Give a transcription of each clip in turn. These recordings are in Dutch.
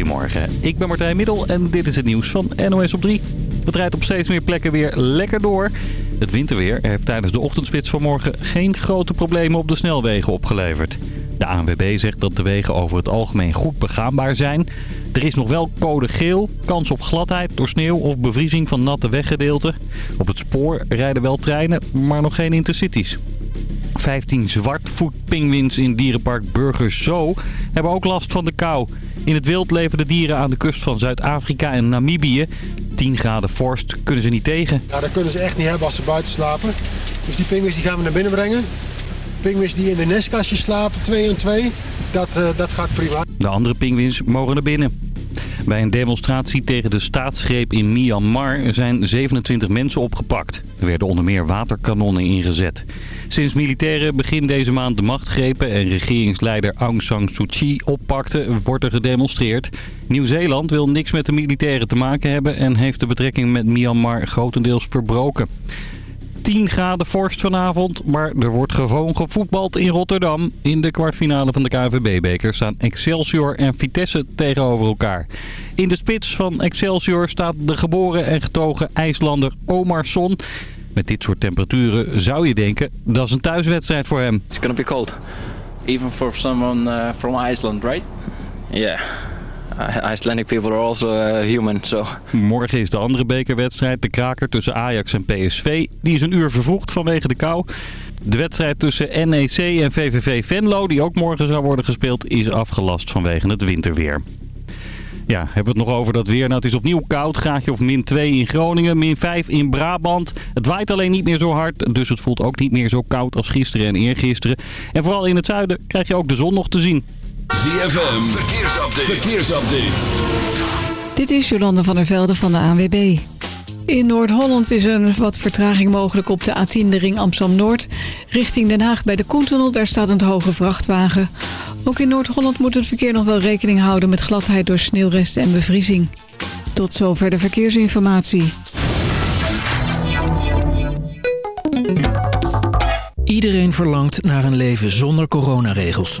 Goedemorgen, ik ben Martijn Middel en dit is het nieuws van NOS op 3. Het rijdt op steeds meer plekken weer lekker door. Het winterweer heeft tijdens de ochtendspits vanmorgen geen grote problemen op de snelwegen opgeleverd. De ANWB zegt dat de wegen over het algemeen goed begaanbaar zijn. Er is nog wel code geel, kans op gladheid door sneeuw of bevriezing van natte weggedeelten. Op het spoor rijden wel treinen, maar nog geen intercities. 15 zwartvoetpingwins in dierenpark Burgers Zoo hebben ook last van de kou. In het wild leven de dieren aan de kust van Zuid-Afrika en Namibië. 10 graden vorst kunnen ze niet tegen. Ja, dat kunnen ze echt niet hebben als ze buiten slapen. Dus die pinguïns die gaan we naar binnen brengen. Pinguïns die in de nestkastjes slapen, twee en twee, dat, uh, dat gaat prima. De andere pinguïns mogen naar binnen. Bij een demonstratie tegen de staatsgreep in Myanmar zijn 27 mensen opgepakt. Er werden onder meer waterkanonnen ingezet. Sinds militairen begin deze maand de macht grepen en regeringsleider Aung San Suu Kyi oppakte, wordt er gedemonstreerd. Nieuw-Zeeland wil niks met de militairen te maken hebben en heeft de betrekking met Myanmar grotendeels verbroken. 10 graden vorst vanavond, maar er wordt gewoon gevoetbald in Rotterdam. In de kwartfinale van de KNVB-beker staan Excelsior en Vitesse tegenover elkaar. In de spits van Excelsior staat de geboren en getogen IJslander Omarsson. Met dit soort temperaturen zou je denken, dat is een thuiswedstrijd voor hem. It's gonna be cold. Even for someone uh, from Iceland, right? Yeah. Icelandic people are also uh, human. Morgen is de andere bekerwedstrijd, de kraker tussen Ajax en PSV. Die is een uur vervroegd vanwege de kou. De wedstrijd tussen NEC en VVV Venlo, die ook morgen zou worden gespeeld, is afgelast vanwege het winterweer. Ja, hebben we het nog over dat weer. Nou, het is opnieuw koud. Graadje of min 2 in Groningen, min 5 in Brabant. Het waait alleen niet meer zo hard, dus het voelt ook niet meer zo koud als gisteren en eergisteren. En vooral in het zuiden krijg je ook de zon nog te zien. ZFM, verkeersupdate. verkeersupdate. Dit is Jolande van der Velde van de ANWB. In Noord-Holland is een wat vertraging mogelijk op de A10 de ring Amsterdam-Noord. Richting Den Haag bij de Koentunnel, daar staat een hoge vrachtwagen. Ook in Noord-Holland moet het verkeer nog wel rekening houden met gladheid door sneeuwresten en bevriezing. Tot zover de verkeersinformatie. Iedereen verlangt naar een leven zonder coronaregels.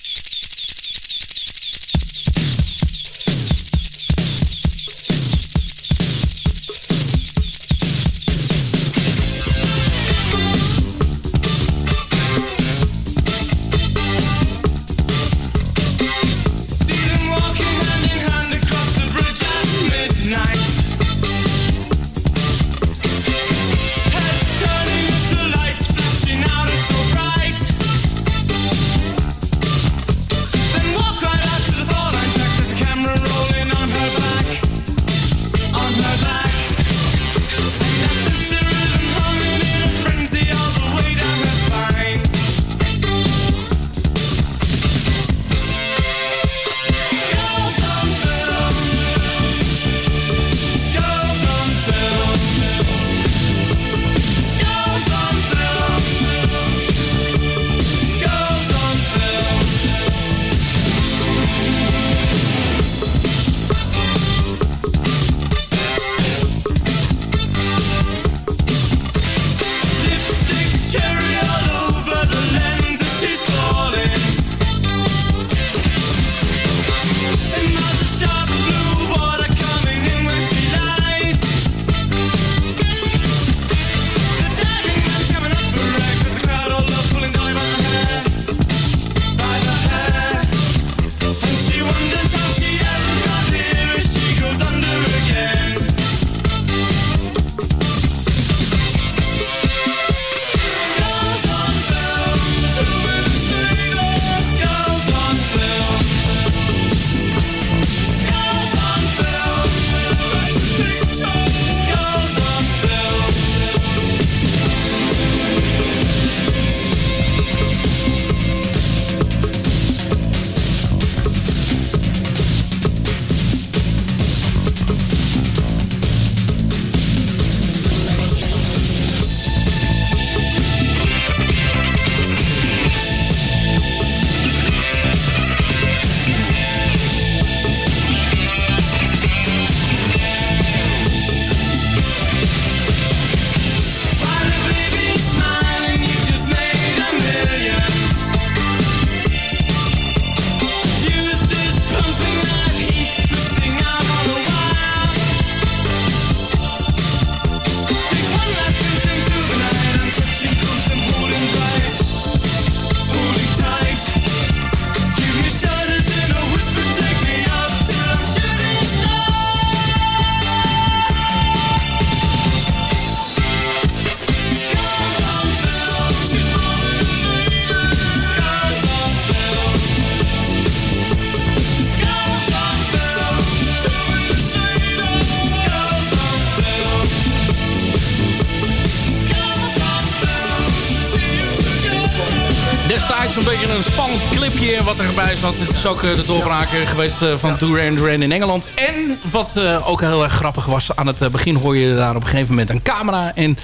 Wat erbij zat. Het is ook eh, de doorbraak eh, geweest eh, van Duran Duran in Engeland. En wat eh, ook heel erg grappig was, aan het begin hoor je daar op een gegeven moment een camera. En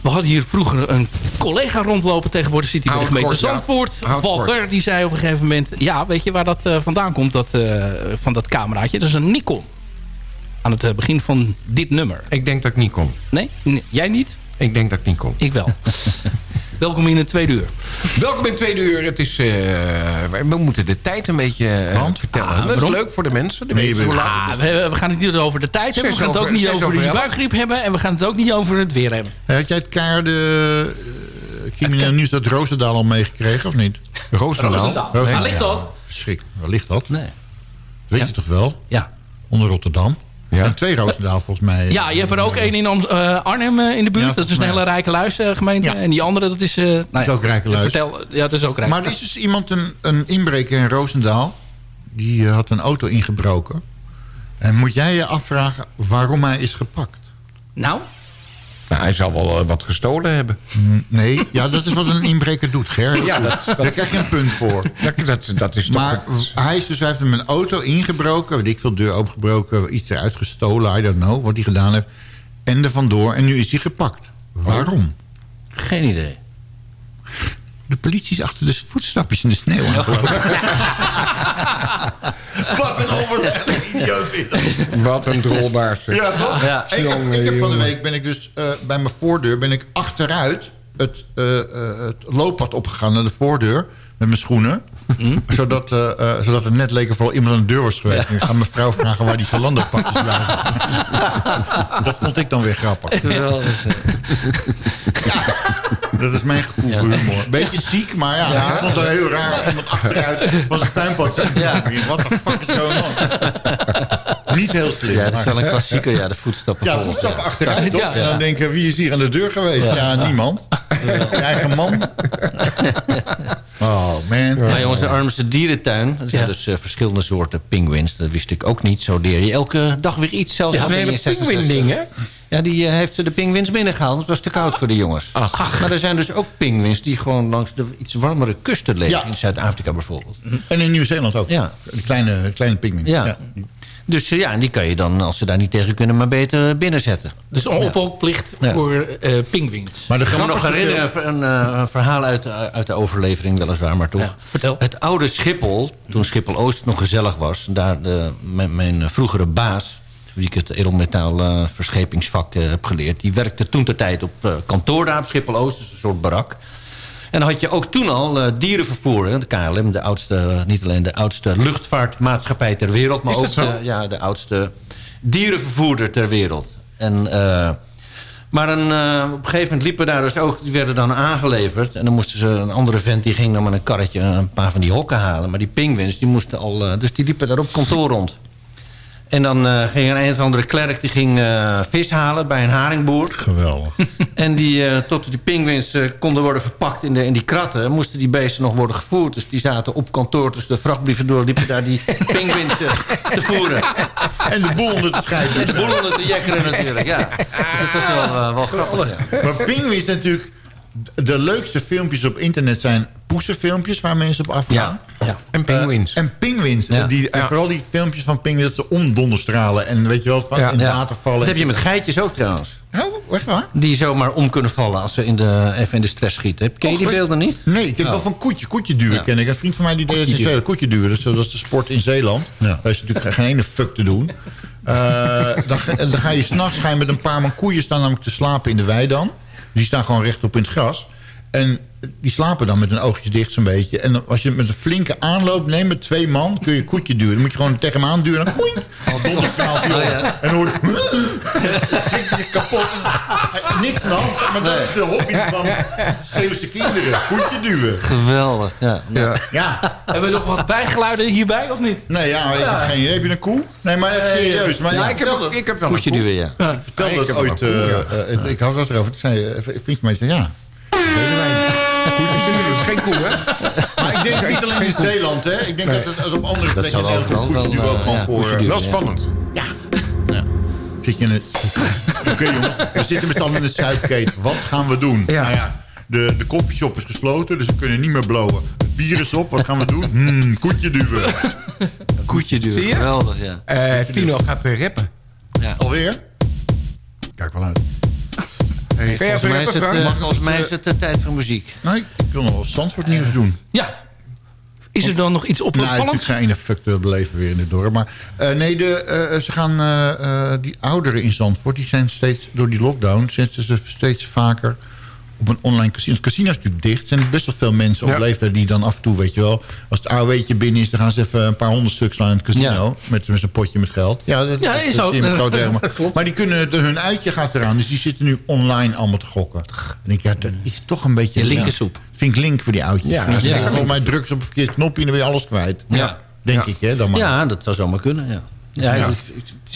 we hadden hier vroeger een collega rondlopen. Tegenwoordig zit hij bij de gemeente ja. Zandvoort. Walter, die zei op een gegeven moment... Ja, weet je waar dat vandaan komt, dat, eh, van dat cameraatje? Dat is een Nikon. Aan het begin van dit nummer. Ik denk dat ik niet kom. Nee? Nee, Jij niet? Ik denk dat ik niet kom. Ik wel. Welkom in het tweede uur. Welkom in het tweede uur. Het is, eh, we moeten de tijd een beetje eh, vertellen. Ah, dat is leuk voor de mensen. De Nee, mensen Ah, is. we, we gaan het niet over de tijd hebben. We gaan het ook over- niet over, over de buikgriep hebben. En we gaan het ook niet over het weer hebben. Had jij het keiharde uh, crimineel nieuws uit Roosendaal al meegekregen, of niet? Roosendaal? Waar ligt dat? Verschrikkelijk. Waar ligt dat? Nee. Weet Ja. je toch wel? Ja. Onder Rotterdam. Ja. En twee Roosendaal volgens mij. Ja, je hebt er ook één in Am- eh, Arnhem eh, in de buurt. Ja, dat is een hele rijke luisgemeente. Ja. En die andere, dat is... eh nou is ja, ook Rijkeluis. Vertel, ja, dat is ook rijk. Maar er is dus iemand, een, een inbreker in Roosendaal... die eh, had een auto ingebroken. En moet jij je afvragen waarom hij is gepakt? Nou? Nou, hij zal wel eh, wat gestolen hebben. Mm, Nee, ja, dat is wat een inbreker doet, Ger. Ja, dat- dat- Daar krijg je een punt voor. Dat, dat, dat is toch... Maar hij, is dus, hij heeft hem een auto ingebroken, weet ik veel, deur opengebroken, iets eruit gestolen, I don't know, wat hij gedaan heeft. En er vandoor, en nu is hij gepakt. Waarom? Geen idee. De politie is achter de voetstapjes in de sneeuw aangelopen. Wat een dat. Wat een drolbaars. Ja, toch? Ja. Ik, heb, Jongen, ik heb van de week ben ik dus eh, bij mijn voordeur ben ik achteruit het, eh, eh, het looppad opgegaan naar de voordeur met mijn schoenen. Zodat, eh, eh, zodat het net leek of er iemand aan de deur was geweest. En ik ga mijn vrouw vragen waar die Zalando pakjes blijven. Dat vond ik dan weer grappig. Dat is mijn gevoel voor humor. Beetje ziek, maar ja, ik vond het heel raar. Iemand achteruit was een tuinpad. Ja. Wat de fuck is going on? Niet heel slim. Ja, het is wel een klassieker, ja, de voetstappen. ja, voetstappen achteruit, toch? Ja. En dan denken, wie is hier aan de deur geweest? Ja, niemand. Je eigen man. Oh, man. Maar jongens, de armste dierentuin. Er zijn Ja. dus eh, verschillende soorten pinguïns. Dat wist ik ook niet. Zo leer je elke dag weer iets. Zelfs Ja, een ben je hele 66. pinguïn-ding, hè? Ja, die eh, heeft de pinguïns binnengehaald. Het was te koud voor de jongens. Maar er zijn dus ook pinguïns die gewoon langs de iets warmere kusten leven. Ja. In Zuid-Afrika bijvoorbeeld. En in Nieuw-Zeeland ook. Ja. De kleine, kleine pingwin. Ja. Dus eh, ja, en die kan je dan, als ze daar niet tegen kunnen, maar beter binnenzetten. Dus een Ja. voor eh pinguïns. Maar de Ik kan me nog herinneren, een, eh, een verhaal uit, uit de overlevering weliswaar, maar toch. Ja, vertel. Het oude Schiphol, toen Schiphol Oost nog gezellig was... daar de, mijn, mijn vroegere baas, wie ik het edelmetaal eh, verschepingsvak eh, heb geleerd... die werkte toen ter tijd op eh, kantoor daar op Schiphol Oost, dus een soort barak. En dan had je ook toen al eh, dierenvervoer, hè, de KLM... De oudste, eh, niet alleen de oudste luchtvaartmaatschappij ter wereld... maar ook de, ja, de oudste dierenvervoerder ter wereld. En... eh, maar een, op een gegeven moment liepen daar dus ook... die werden dan aangeleverd. En dan moesten ze... een andere vent die ging dan met een karretje... een paar van die hokken halen. Maar die pinguïns, die moesten al... dus die liepen daar op kantoor rond. En dan eh, ging er een of andere klerk... die ging eh, vis halen bij een haringboer. Geweldig. En die, eh, tot die pinguïns konden worden verpakt in, de, in die kratten... moesten die beesten nog worden gevoerd. Dus die zaten op kantoor tussen de vrachtbrieven door... liepen daar die pinguïns te voeren. En de boel onder te scheiden. En de boel onder te jekkeren natuurlijk, ja. Dus dat is wel, wel grappig, ja. Maar pinguïns natuurlijk... De leukste filmpjes op internet zijn poesenfilmpjes waar mensen op afgaan. Ja. En pinguïns. En pinguïns. Ja. Die, en vooral die filmpjes van pinguïns dat ze omdonderstralen. En weet je wel, van in het water vallen. Dat heb je met geitjes ook trouwens. Oh, echt waar? Die zomaar om kunnen vallen als ze in de, even in de stress schieten. Heb- Ken je die beelden niet? Nee, ik Oh. wel van koetje. Koetje duwen ken ik. Een vriend van mij die deed het in Koetje Zeeland. Koetje duwen. Dus dat is de sport in Zeeland. Daar is natuurlijk geen ene fuck te doen. Eh, dan, ga- dan ga je s'nachts met een paar man koeien staan namelijk te slapen in de wei dan. Die staan gewoon rechtop in het gras. En die slapen dan met hun oogjes dicht zo'n beetje. En als je met een flinke aanloop neemt met twee man... kun je koetje duwen. Dan moet je gewoon tegen hem aanduwen. En dan koeink, donderstraalt hij op. Oh, ja. En dan hoor je... Hij zich kapot. En, niks aan de hand. Maar dat is de hobby van Zeeuwse kinderen. Koetje duwen. Geweldig, ja. Ja. Ja. Hebben we nog wat bijgeluiden hierbij of niet? Nee, ja, ik heb geen idee. Heb je een koe? Nee, maar echt serieus. Maar Ja, ja, ik heb, ik heb wel Koetje een koe. duwen, ja. ik vertelde dat wel ooit. een eh, eh, ik had het erover. Toen zei eh, een vriend van mij, zei, ja, geen koe, hè? Maar ik denk niet alleen in Zeeland, hè. Ik denk dat het als op andere plekken koetje wel, duwen ook gewoon ja, voor... koetje eh. Wel spannend. Ja. Zit je in het... Oké, jongen. We zitten met allen in de zuipkeet. Wat gaan we doen? Ja. Nou ja, De, de koffieshop is gesloten, dus we kunnen niet meer blowen. Het bier is op, wat gaan we doen? Hmm, koetje duwen. Koetje duwen, Zie je? geweldig, ja. Eh, Tino gaat eh, rappen. ja. Alweer? Kijk wel uit. Hey, Volgens mij is het, rappen, eh, Frank? volgens mij is het eh, tijd voor muziek. Nee, ik wil nog wel Zandvoort nieuws doen. Ja. Is er dan nog iets Nou, opvallends? het zijn ene fucked beleven weer in het dorp. Maar eh, nee, de, eh, ze gaan, eh, eh, die ouderen in Zandvoort... die zijn steeds, door die lockdown... zitten ze steeds vaker op een online casino. Het casino is natuurlijk dicht. Er zijn best wel veel mensen op Ja. leeftijd... die dan af en toe, weet je wel... als het AOW'tje binnen is... dan gaan ze even een paar honderd stuks slaan in het casino. Met, met een potje met geld. Ja, dat, Ja, is ook. Dat klopt. Maar die kunnen, de, hun uitje gaat eraan. Dus die zitten nu online allemaal te gokken. Dan denk ik, ja, dat is toch een beetje... Je linkersoep. Vind ik link voor die oudjes. Ja, Ja, ja. Volgens mij drugs op een verkeerd knopje... en dan ben je alles kwijt. Ja. Denk ik, hè? Dan maar. Ja, dat zou zomaar kunnen, ja. Ja,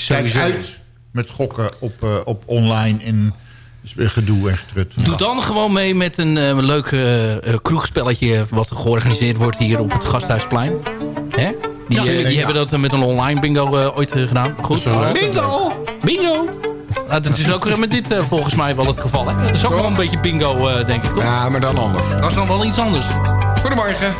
Kijk uit met gokken op, eh, op online en gedoe. Doe dan gewoon mee met een eh, leuk eh, eh, kroegspelletje... wat georganiseerd wordt hier op het Gasthuisplein. Hè? Die, Ja, die hebben dat met een online bingo ooit gedaan. Goed. Bingo! Bingo! Nou, dat is ook met dit volgens mij wel het geval. Hè? Dat is ook wel een beetje bingo, denk ik, toch? Ja, maar dan anders. Dat is dan wel iets anders. Goedemorgen.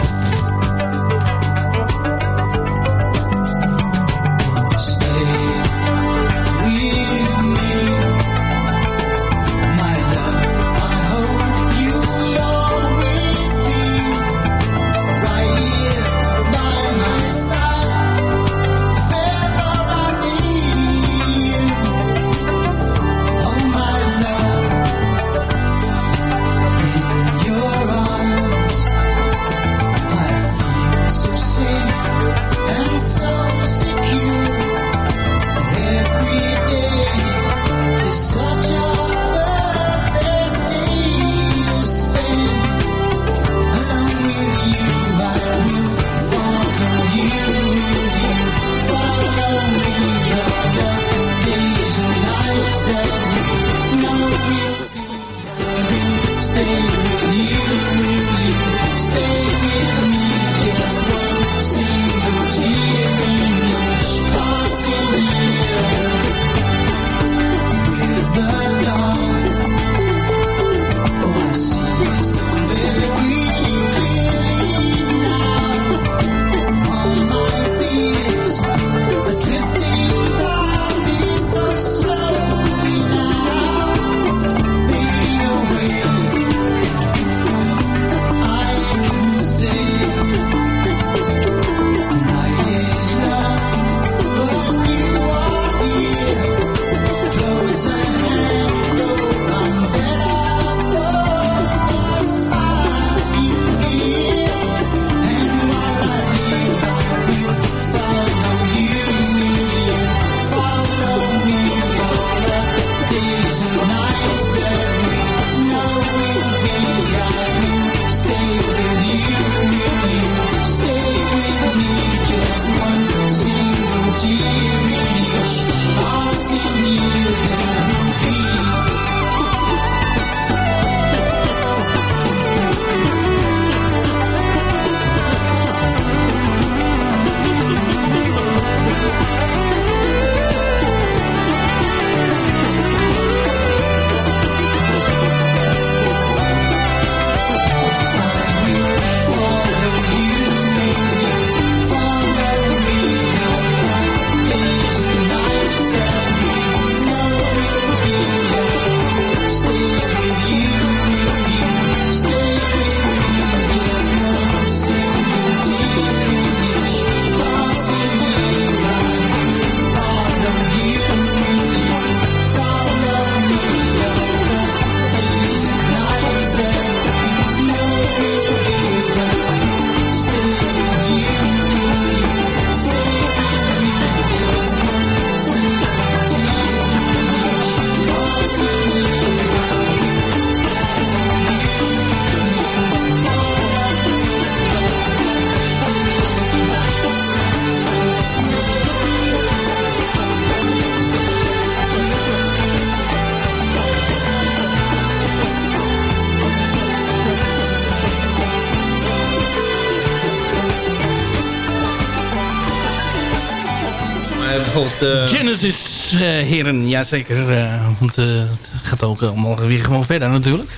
Eh, Genesis, eh, heren, jazeker. eh want het gaat ook allemaal weer gewoon verder natuurlijk.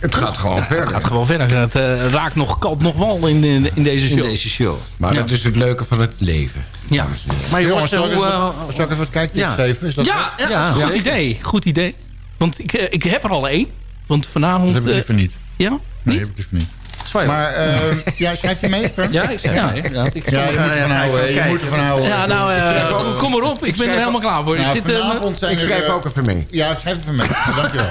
Het gaat gewoon verder. Het gaat gewoon verder. Het eh, raakt nog kant nog wal in, in, in deze show. In deze show. Maar Ja. dat is het leuke van het leven. Ja. Maar Jongens, zal ik even, zal ik even wat kijktips ja. geven? Is dat ja, ja, goed idee. Goed idee. Want ik, ik heb er al één. Want vanavond... Dat heb ik liever niet. ja? Nee, heb ik liever niet. Maar eh, ja, schrijf je mee, Fern? Ja, ik zeg Ja. ja. ja, ik Ja, je moet ervan houden. Je moet ervan houden. Ja, nou, eh, kom maar op. Ik ben er schrijf- helemaal klaar voor. Nou, eh, vanavond zijn Ik schrijf eh, ook even mee. Ja, schrijf even mee. Dankjewel.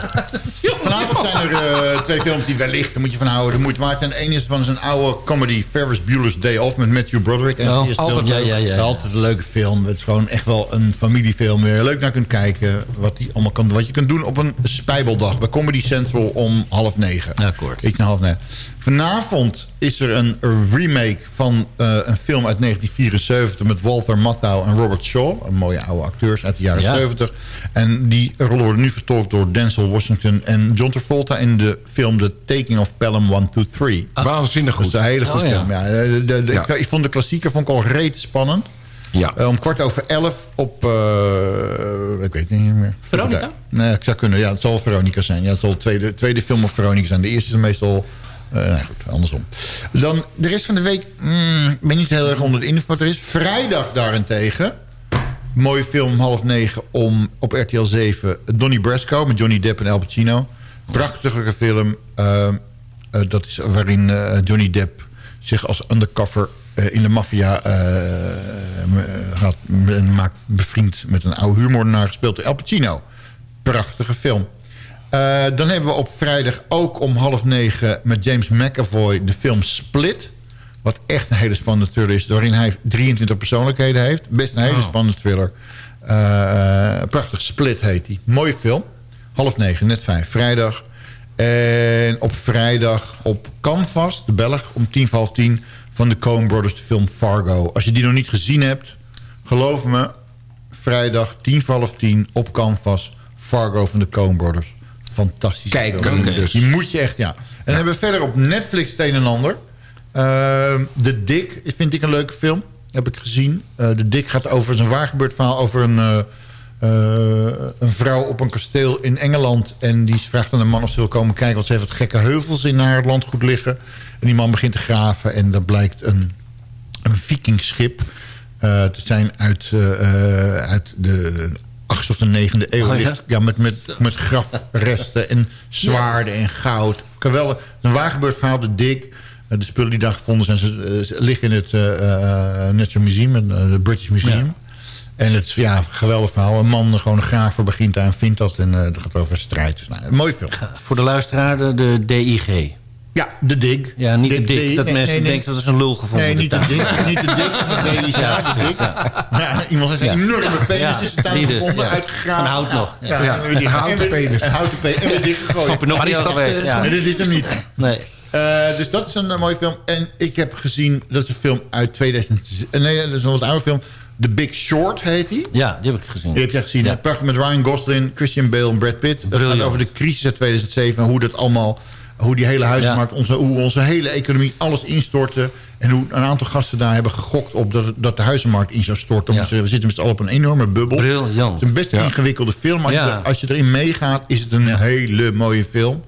Vanavond zijn er eh, twee films die wellicht, daar moet je van houden, de moeite waard zijn. Eén is van een oude comedy, Ferris Bueller's Day Off, met Matthew Broderick. En Oh, die is altijd leuk. Ja, ja, ja. Altijd een leuke film. Het is gewoon echt wel een familiefilm. Waar je leuk naar kunt kijken. Wat, die allemaal kan, wat je kunt doen op een spijbeldag bij Comedy Central om half negen. Akkoord. Iets na half negen. Vanavond is er een remake van eh, een film uit 1974... met Walter Matthau en Robert Shaw. Een mooie oude acteurs uit de jaren Ja. 70. En die rollen worden nu vertolkt door Denzel Washington en John Travolta... in de film The Taking of Pelham 1, 2, 3. Waanzinnig Dat goed. is een hele goede Oh, film. Ja, de, de, de- Ja. Ik, ik vond de klassieker vond ik al reet spannend. Ja. Eh, om kwart over elf op... eh, ik weet het niet meer. Veronica? Nee, het zou kunnen. Ja, het zal Veronica zijn. Ja, het zal de tweede, tweede film op Veronica zijn. De eerste is meestal... eh nou goed, andersom. Dan de rest van de week... mm, ik ben niet heel erg onder de indruk wat er is. Vrijdag daarentegen... Mooie film, half negen, om op RTL 7... Donnie Brasco met Johnny Depp en Al Pacino. Prachtige film. eh, eh, dat is waarin Johnny Depp zich als undercover in de maffia m- gaat... maakt bevriend met een oude huurmoordenaar gespeeld door Al Pacino. Prachtige film. Eh, dan hebben we op vrijdag ook om half negen met James McAvoy de film Split. Wat echt een hele spannende thriller is. Waarin hij 23 persoonlijkheden heeft. Best een hele spannende thriller. Eh, eh, prachtig Split heet hij. Mooie film. Half negen, net vijf. Vrijdag. En op vrijdag op Canvas, de Belg, om tien voor half tien... van de Coen Brothers, de film Fargo. Als je die nog niet gezien hebt, geloof me... vrijdag tien voor half tien op Canvas... Fargo van de Coen Brothers. Fantastisch. Kijken dus. Die moet je echt, ja. En dan hebben we verder op Netflix het een en ander. De Dick vind ik een leuke film. Heb ik gezien. De Dick gaat over zijn waargebeurd verhaal... over een, uh, een vrouw op een kasteel in Engeland. En die vraagt aan een man of ze wil komen kijken... want ze heeft wat gekke heuvels in haar landgoed liggen. En die man begint te graven. En dat blijkt een, een vikingschip uh, te zijn uit, uit de achtste of de negende eeuw. Oh, ja? ligt, ja, met, met, met grafresten en zwaarden en goud. Geweldig. Een waargebeurd verhaal, de Dick. Uh, de spullen die daar gevonden zijn, ze, uh, ze liggen in het uh, Natural Museum, het British Museum. En het is ja, een geweldig verhaal. Een man, gewoon een graver, begint daar en vindt dat. En dat gaat over strijd. Dus, nou, mooi film. Voor de luisteraar de, de DIG. Ja, de dig. Ja, niet de, de dik. Dat nee, mensen nee, nee. denken dat is een lul gevonden. Nee, niet de dik. Niet de dik. Nee, ja, de dik. Ja, iemand heeft een enorme penis Ja, tussen tuin die dus, gevonden, ja. uitgegraven. Van hout nog. Ja, een houten penis. Een houten penis. En weer dichtgegooid. Van Pinocchio Maar is dat, geweest, eh, ja. Nee, dit is hem niet. Nee. Uh, dus dat is een uh, mooie film. En ik heb gezien, dat is een film uit 2000... Nee, dat is een wat oude film. The Big Short heet die. Ja, die heb ik gezien. Die heb jij gezien. Ja. Prachtig met Ryan Gosling, Christian Bale en Brad Pitt. Het gaat over de crisis uit 2007 en hoe dat allemaal... Hoe die hele huizenmarkt, onze, hoe onze hele economie, alles instortte. En hoe een aantal gasten daar hebben gegokt op dat, dat de huizenmarkt in zou storten. Ja. We zitten met z'n allen op een enorme bubbel. Briljant. Het is een best Ja. ingewikkelde film. Maar als, Ja. je, er- als je erin meegaat, is het een Ja. hele mooie film.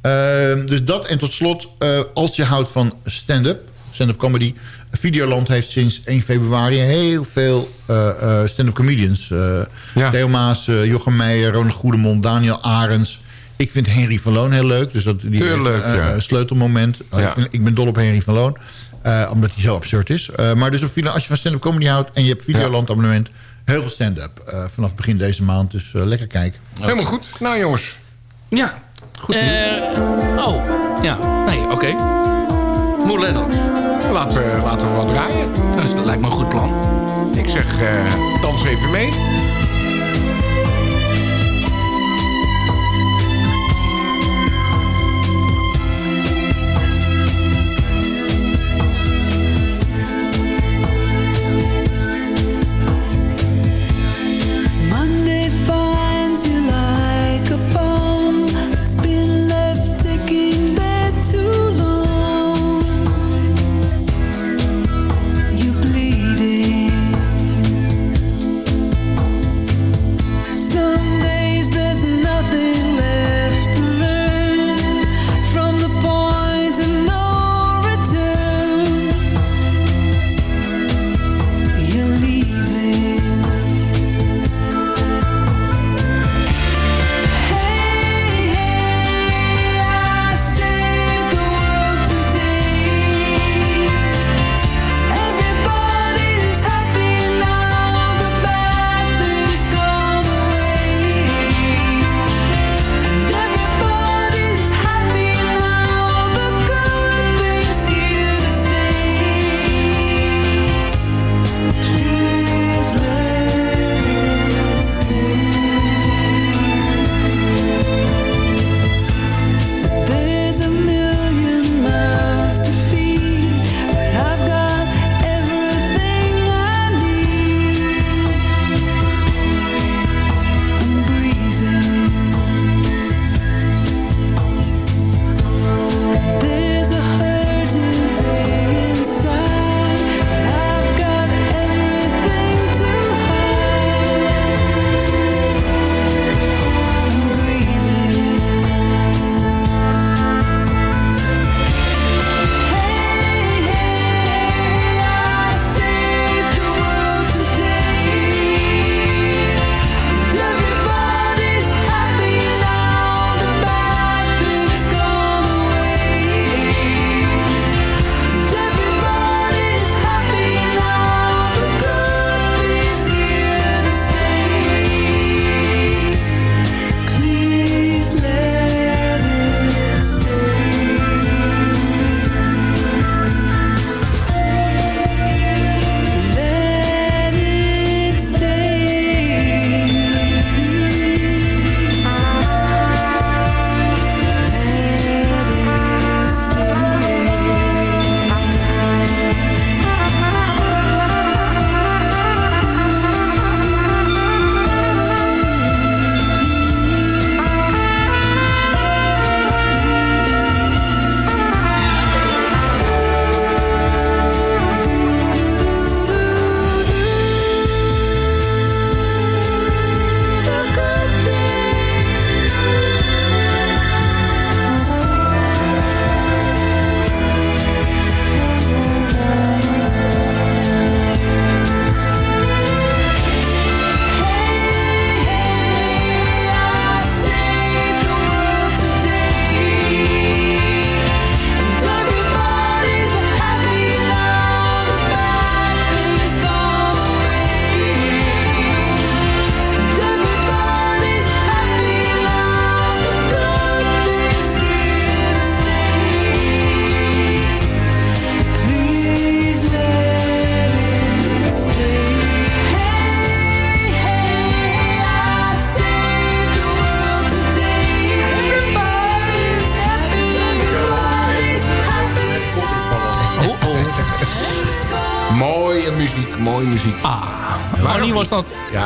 Ehm, dus dat. En tot slot, eh, als je houdt van stand-up, stand-up comedy... Videoland heeft sinds 1 februari heel veel eh, eh, stand-up comedians. eh Ja. Theo Maas, Jochem Meijer, Ronald Goedemond, Daniel Arends. Ik vind Henry van Loon heel leuk. Dus dat, die Tuurlijk, heeft, eh, ja. een sleutelmoment. Eh, Ja. ik, vind- ik ben dol op Henry van Loon. eh, omdat hij zo absurd is. Eh, maar dus op, als je van stand-up comedy houdt... en je hebt Videoland abonnement... heel veel stand-up eh, vanaf begin deze maand. Dus lekker kijken. Helemaal goed. Nou jongens. Ja. Goed oh, ja. Nee, oké. Moe Lennox. Laten we, laten we wat draaien. Dus dat lijkt me een goed plan. Ik zeg, eh dans even mee.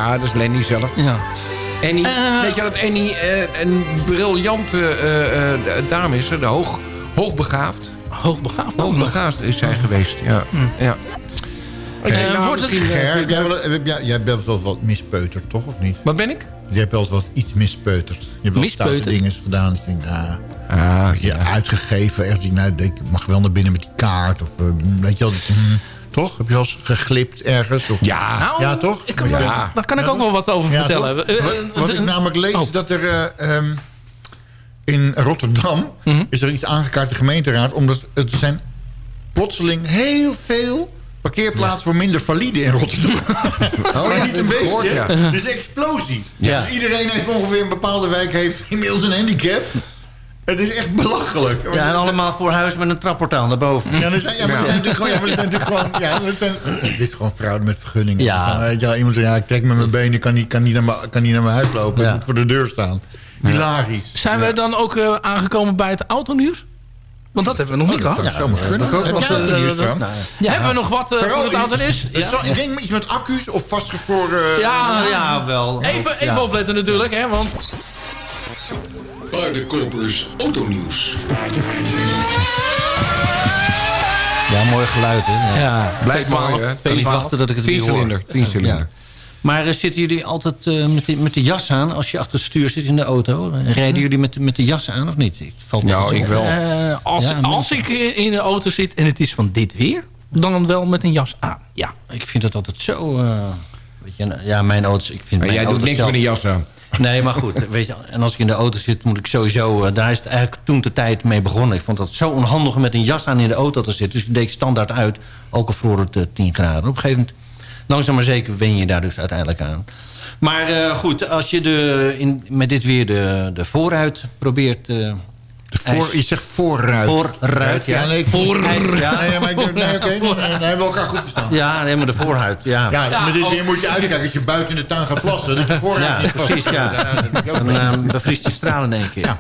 Ja, dat is Lenny zelf. Ja. Annie, Eh, weet je dat Annie eh, een briljante eh, eh, dame is? hè? De hoog, hoogbegaafd. Hoogbegaafd. Hoogbegaafd is zij geweest, ja. ja. Oké, Eh, nou, wordt het- Ger, jij, wel- heb jij, jij bent wel wat mispeuterd, toch? Of niet? Wat ben ik? Jij hebt wel eens wat iets mispeuterd. Je hebt wel stoute Mispeuterd? dingen gedaan. Dat je denkt, ah, Ah, je uitgegeven. Ergens, denk ik, nou, ik mag wel naar binnen met die kaart. Of, weet je wel, hm, toch? Heb je wel eens geglipt ergens? Of, Ja. Nou, Ja, toch? Ik kan, Ja. Daar kan ik ook wel wat over Ja, vertellen. toch? Eh, wat eh, wat de- ik namelijk lees, Oh. is dat er eh, ehm, in Rotterdam... Mhm. is er iets aangekaart de gemeenteraad... omdat het zijn plotseling heel veel parkeerplaatsen voor minder valide in Rotterdam. Oh, maar niet een gehoord, beetje. ja. Dus explosie. Ja. Dus iedereen heeft ongeveer een bepaalde wijk... heeft inmiddels een handicap. Het is echt belachelijk. Ja, en allemaal voor huis met een trapportaal naar boven. Ja, er zijn, ja, maar het zijn gewoon... Ja, maar zijn natuurlijk gewoon ja, het zijn, dit is gewoon fraude met vergunningen. Ja. Dus dan, weet je wel, iemand zegt, ja, ik trek met mijn benen, kan niet, kan niet, naar, mijn, kan niet naar mijn huis lopen. Ja. Ik moet voor de deur staan. Hilarisch. Zijn we dan ook eh, aangekomen bij het autonieuws? Want dat hebben we nog niet Dat gehad. eh, eh, van? nou, Hebben we nog wat eh, voor het Ja. zal- Ik denk iets met accu's of vastgevroren... Ja, ja, wel. Even, even Ja. opletten natuurlijk, hè, want Paardenkopers Autonieuws. Ja, mooi geluid, hè? Ja. ja, Blijft mooi, hè? Ik niet wachten dat ik het weer hoor. Tien cilinder. Maar eh, zitten jullie altijd eh, met, de, met de jas aan als je achter het stuur zit in de auto? Rijden jullie met, de- met de jas aan of niet? Het valt me Nou, ik op. wel. eh, als, Ja, als ik in de auto zit en het is van dit weer, dan wel met een jas aan. Ja. Ik vind het altijd zo... eh, weet je, ja, mijn auto's... Ik vind Maar mijn jij doet niks zelf- met een jas aan. Nee, maar goed. Weet je, en als ik in de auto zit, moet ik sowieso... eh, daar is het eigenlijk toen de tijd mee begonnen. Ik vond dat zo onhandig om met een jas aan in de auto te zitten. Dus ik deed standaard uit, ook al vroor het eh, 10 graden. Op een gegeven moment, langzaam maar zeker, wen je daar dus uiteindelijk aan. Maar eh, goed, als je de, in, met dit weer de, de vooruit probeert... voor, je zegt voorruit. Voorruit, ja. nee, Voorruit, ja. Nee, maar ik, nee, oké. nee, nee, nee, we hebben elkaar goed verstaan. Ja, nee, maar de voorhuid, ja. Ja, met dit weer moet je uitkijken als je buiten in de tuin gaat plassen. Dat je voorruit Ja, niet vast- precies, ja. Dan eh, bevriest je stralen in één keer.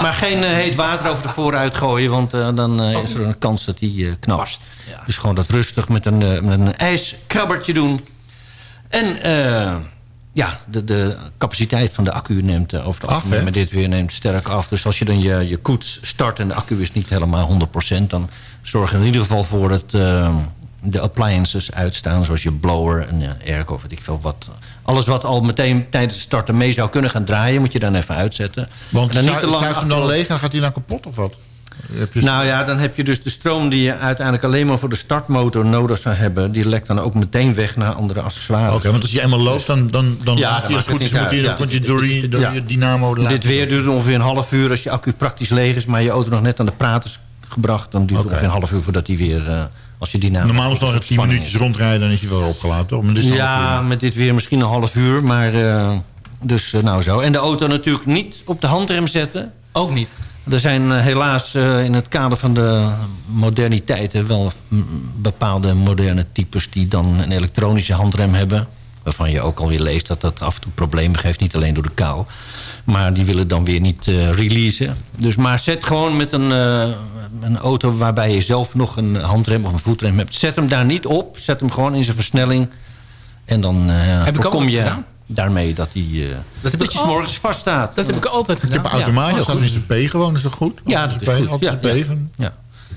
Maar geen eh, heet water over de vooruit gooien... want eh, dan eh, is er een kans dat die eh knapst. Dus gewoon dat rustig met een, met een ijskrabbertje doen. En eh, ja, de, de capaciteit van de accu neemt eh, over het Af, algemeen hè? met dit weer neemt sterk af. Dus als je dan je, je koets start en de accu is niet helemaal 100%... dan zorg er in ieder geval voor dat eh, de appliances uitstaan... zoals je blower en uh, airco, weet ik veel wat. Alles wat al meteen tijdens het starten mee zou kunnen gaan draaien... moet je dan even uitzetten. Want En dan niet te lang hem dan leeg en gaat hij dan kapot of wat? Heb je nou ja, dan heb je dus de stroom die je uiteindelijk alleen maar voor de startmotor nodig zou hebben. Die lekt dan ook meteen weg naar andere accessoires. Oké, want als je eenmaal loopt, dan, dan, dan Ja, laat dan hij als maakt het het goed is, moet uit. dan hij door, die, door Ja. je dynamo laten. Dit weer duurt ongeveer een half uur als je accu praktisch leeg is... maar je auto nog net aan de praat is gebracht. Dan duurt het ongeveer een half uur voordat hij weer... eh, als je dynamo Normaal is het nog 10 minuutjes rondrijden en is hij wel opgelaten. toch? Maar dit is Ja, met dit weer misschien een half uur. Maar eh, dus eh, nou zo. En de auto natuurlijk niet op de handrem zetten. Ook niet. Er zijn eh, helaas eh, in het kader van de moderniteiten... wel mm, bepaalde moderne types die dan een elektronische handrem hebben. Waarvan je ook alweer leest dat dat af en toe problemen geeft. Niet alleen door de kou. Maar die willen dan weer niet eh, releasen. Dus maar zet gewoon met een, een auto waarbij je zelf nog een handrem of een voetrem hebt. Zet hem daar niet op. Zet hem gewoon in zijn versnelling. En dan eh ik ook voorkom altijd je gedaan. Daarmee dat, die, eh, Dat heb dat ik je s'morgens vaststaat. Dat heb ik altijd Ik heb gedaan. een automaat, Ja, dat staat in zijn P gewoon, is dat goed? Ja, Altijd dat is P, goed. Altijd Ja, ja. Ja.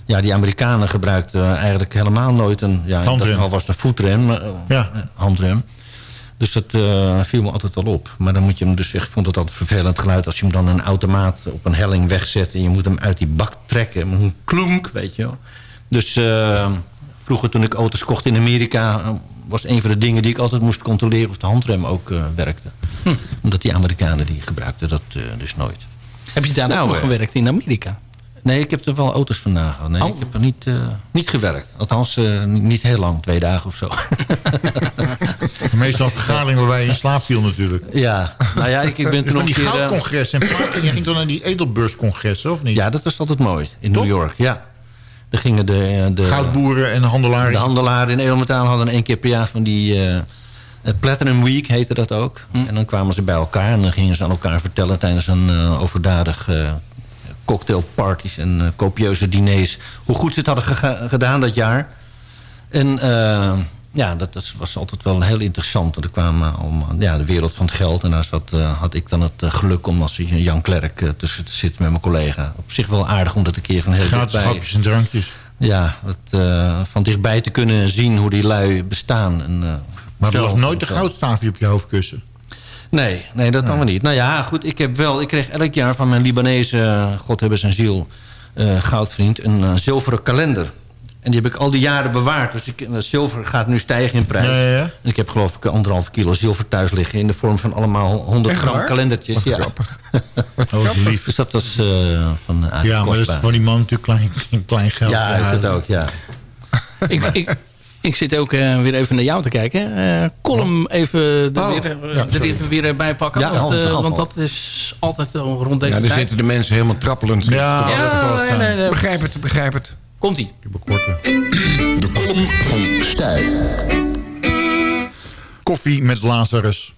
ja, die Amerikanen gebruikten eigenlijk helemaal nooit een... Ja, dat Handrem. geval was het een voetrem, maar, eh, Ja. handrem. Dus dat eh, viel me altijd al op. Maar dan moet je hem dus... Ik vond het altijd vervelend geluid als je hem dan een automaat op een helling wegzet... en je moet hem uit die bak trekken. Met een klonk, weet je wel. Dus vroeger toen ik auto's kocht in Amerika... was een van de dingen die ik altijd moest controleren... of de handrem ook eh, werkte. Omdat die Amerikanen die gebruikten dat eh, dus nooit. Heb je daar Nou, ook nog eh, gewerkt in Amerika? Nee, ik heb er wel auto's vandaan gehad. Nee, Oh. ik heb er niet, eh, niet gewerkt. Althans, eh, niet heel lang. Twee dagen of zo. Meestal een vergadering waarbij je in slaap viel natuurlijk. ja, nou ja, ik, ik ben Dus toen van nog die een keer... goudcongressen en. Je ging dan naar die edelbeurscongressen, of niet? ja, dat was altijd mooi. In? New York, ja. Er gingen de... de Goudboeren en handelaren. De handelaren in edelmetaal hadden één keer per jaar van die... eh, eh, Platinum Week heette dat ook. En dan kwamen ze bij elkaar en dan gingen ze aan elkaar vertellen... tijdens een eh, overdadig eh, cocktailparties en eh, copieuze diners... hoe goed ze het hadden gedaan dat jaar. En eh, ja, dat is- was altijd wel heel interessant. Er kwamen allemaal, ja, de wereld van het geld. En daar zat, eh, had ik dan het eh, geluk om als Jan Klerk eh, tussen te zitten met mijn collega. Op zich wel aardig om dat een keer van heel Gratis dichtbij... hapjes en drankjes. Ja, het, eh, van dichtbij te kunnen zien hoe die lui bestaan. En, eh, Maar er lag nooit een goudstaafje op je hoofdkussen. Nee, nee, dat dan wel niet. Nou ja, goed, ik heb wel... Ik kreeg elk jaar van mijn Libanese, eh, God hebben zijn ziel, eh, goudvriend... een eh, zilveren kalender. En die heb ik al die jaren bewaard. Dus ik, eh, zilver gaat nu stijgen in prijs. Ja, ja, ja. En ik heb geloof ik anderhalve kilo zilver thuis liggen... in de vorm van allemaal 100 Echt gram waar? kalendertjes. Wat ja. grappig. Oh, wat lief. Dus dat was eh, van uh, Ja, maar dat is voor die man natuurlijk klein, klein geld. Ja, is het ook, ja. ik, ik, ik zit ook eh, weer even naar jou te kijken. Eh column even er Oh, weer, eh, ja, er weer, weer bij pakken. Ja, want, eh, want dat is altijd al rond deze Ja, dan tijd. zitten de mensen helemaal trappelend. Ja, Ja, dat nee, nee, nee. Begrijp het, begrijp het. Komt-ie. De column van Stijl. Koffie met Lazarus.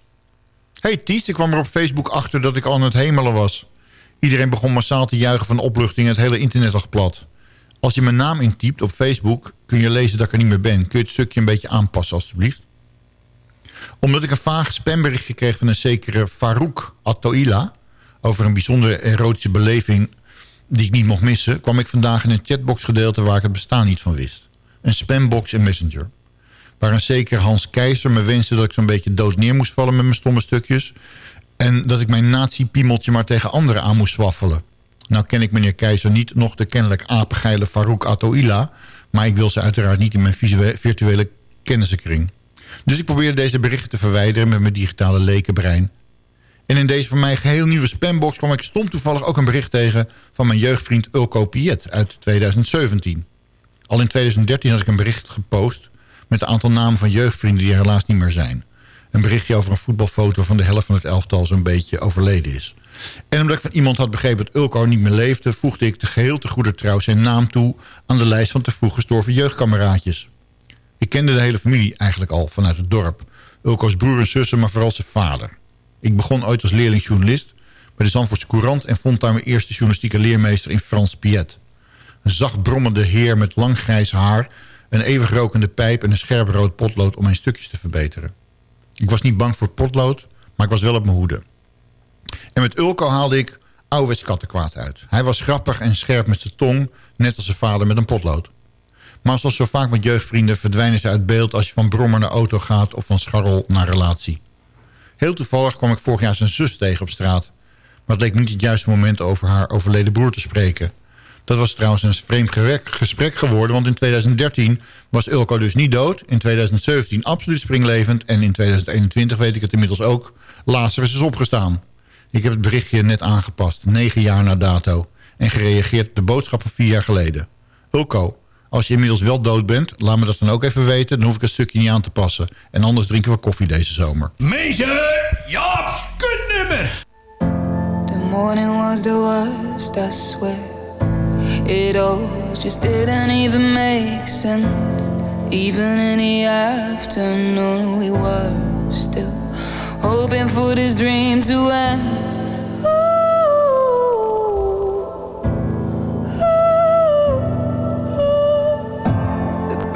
Hey Ties, ik kwam er op Facebook achter dat ik al aan het hemelen was. Iedereen begon massaal te juichen van opluchting en het hele internet lag plat. Als je mijn naam intypt op Facebook kun je lezen dat ik er niet meer ben. Kun je het stukje een beetje aanpassen alstublieft? Omdat ik een vaag spamberichtje kreeg van een zekere Farouk Atoila... over een bijzondere erotische beleving die ik niet mocht missen... kwam ik vandaag in een chatbox gedeelte waar ik het bestaan niet van wist. Een spambox en messenger waar een zeker Hans Keizer me wenste dat ik zo'n beetje dood neer moest vallen met mijn stomme stukjes. En dat ik mijn nazi-piemeltje maar tegen anderen aan moest zwaffelen. Nou ken ik meneer Keizer niet, nog de kennelijk apengeile Farouk Atoila... maar ik wil ze uiteraard niet in mijn virtuele kennissenkring. Dus ik probeerde deze berichten te verwijderen met mijn digitale lekenbrein. En in deze voor mij geheel nieuwe spambox kwam ik stom toevallig ook een bericht tegen... van mijn jeugdvriend Ulko Piet uit 2017. Al in 2013 had ik een bericht gepost met een aantal namen van jeugdvrienden die er helaas niet meer zijn. Een berichtje over een voetbalfoto van de helft van het elftal zo'n beetje overleden is. En omdat ik van iemand had begrepen dat Ulko niet meer leefde... voegde ik de geheel te goede trouw zijn naam toe... aan de lijst van te vroeg gestorven jeugdkameraadjes. Ik kende de hele familie eigenlijk al vanuit het dorp. Ulko's broer en zussen, maar vooral zijn vader. Ik begon ooit als leerlingjournalist bij de Zandvoortse Courant... en vond daar mijn eerste journalistieke leermeester in Frans Piet. Een zacht brommende heer met lang grijs haar... een eeuwig rokende pijp en een scherp rood potlood om mijn stukjes te verbeteren. Ik was niet bang voor potlood, maar ik was wel op mijn hoede. En met Ulko haalde ik ouderwets kattenkwaad uit. Hij was grappig en scherp met zijn tong, net als zijn vader met een potlood. Maar zoals zo vaak met jeugdvrienden verdwijnen ze uit beeld... als je van brommer naar auto gaat of van scharrel naar relatie. Heel toevallig kwam ik vorig jaar zijn zus tegen op straat. Maar het leek niet het juiste moment over haar overleden broer te spreken. Dat was trouwens een vreemd gesprek geworden... want in 2013 was Ulko dus niet dood. In 2017 absoluut springlevend. En in 2021 weet ik het inmiddels ook. Lazarus is opgestaan. Ik heb het berichtje net aangepast. Negen jaar na dato. En gereageerd op de boodschap van vier jaar geleden. Ulko, als je inmiddels wel dood bent... laat me dat dan ook even weten. Dan hoef ik het stukje niet aan te passen. En anders drinken we koffie deze zomer. Meester Jaap's kutnummer. The morning was the worst, I swear. It all just didn't even make sense. Even in the afternoon, we were still hoping for this dream to end.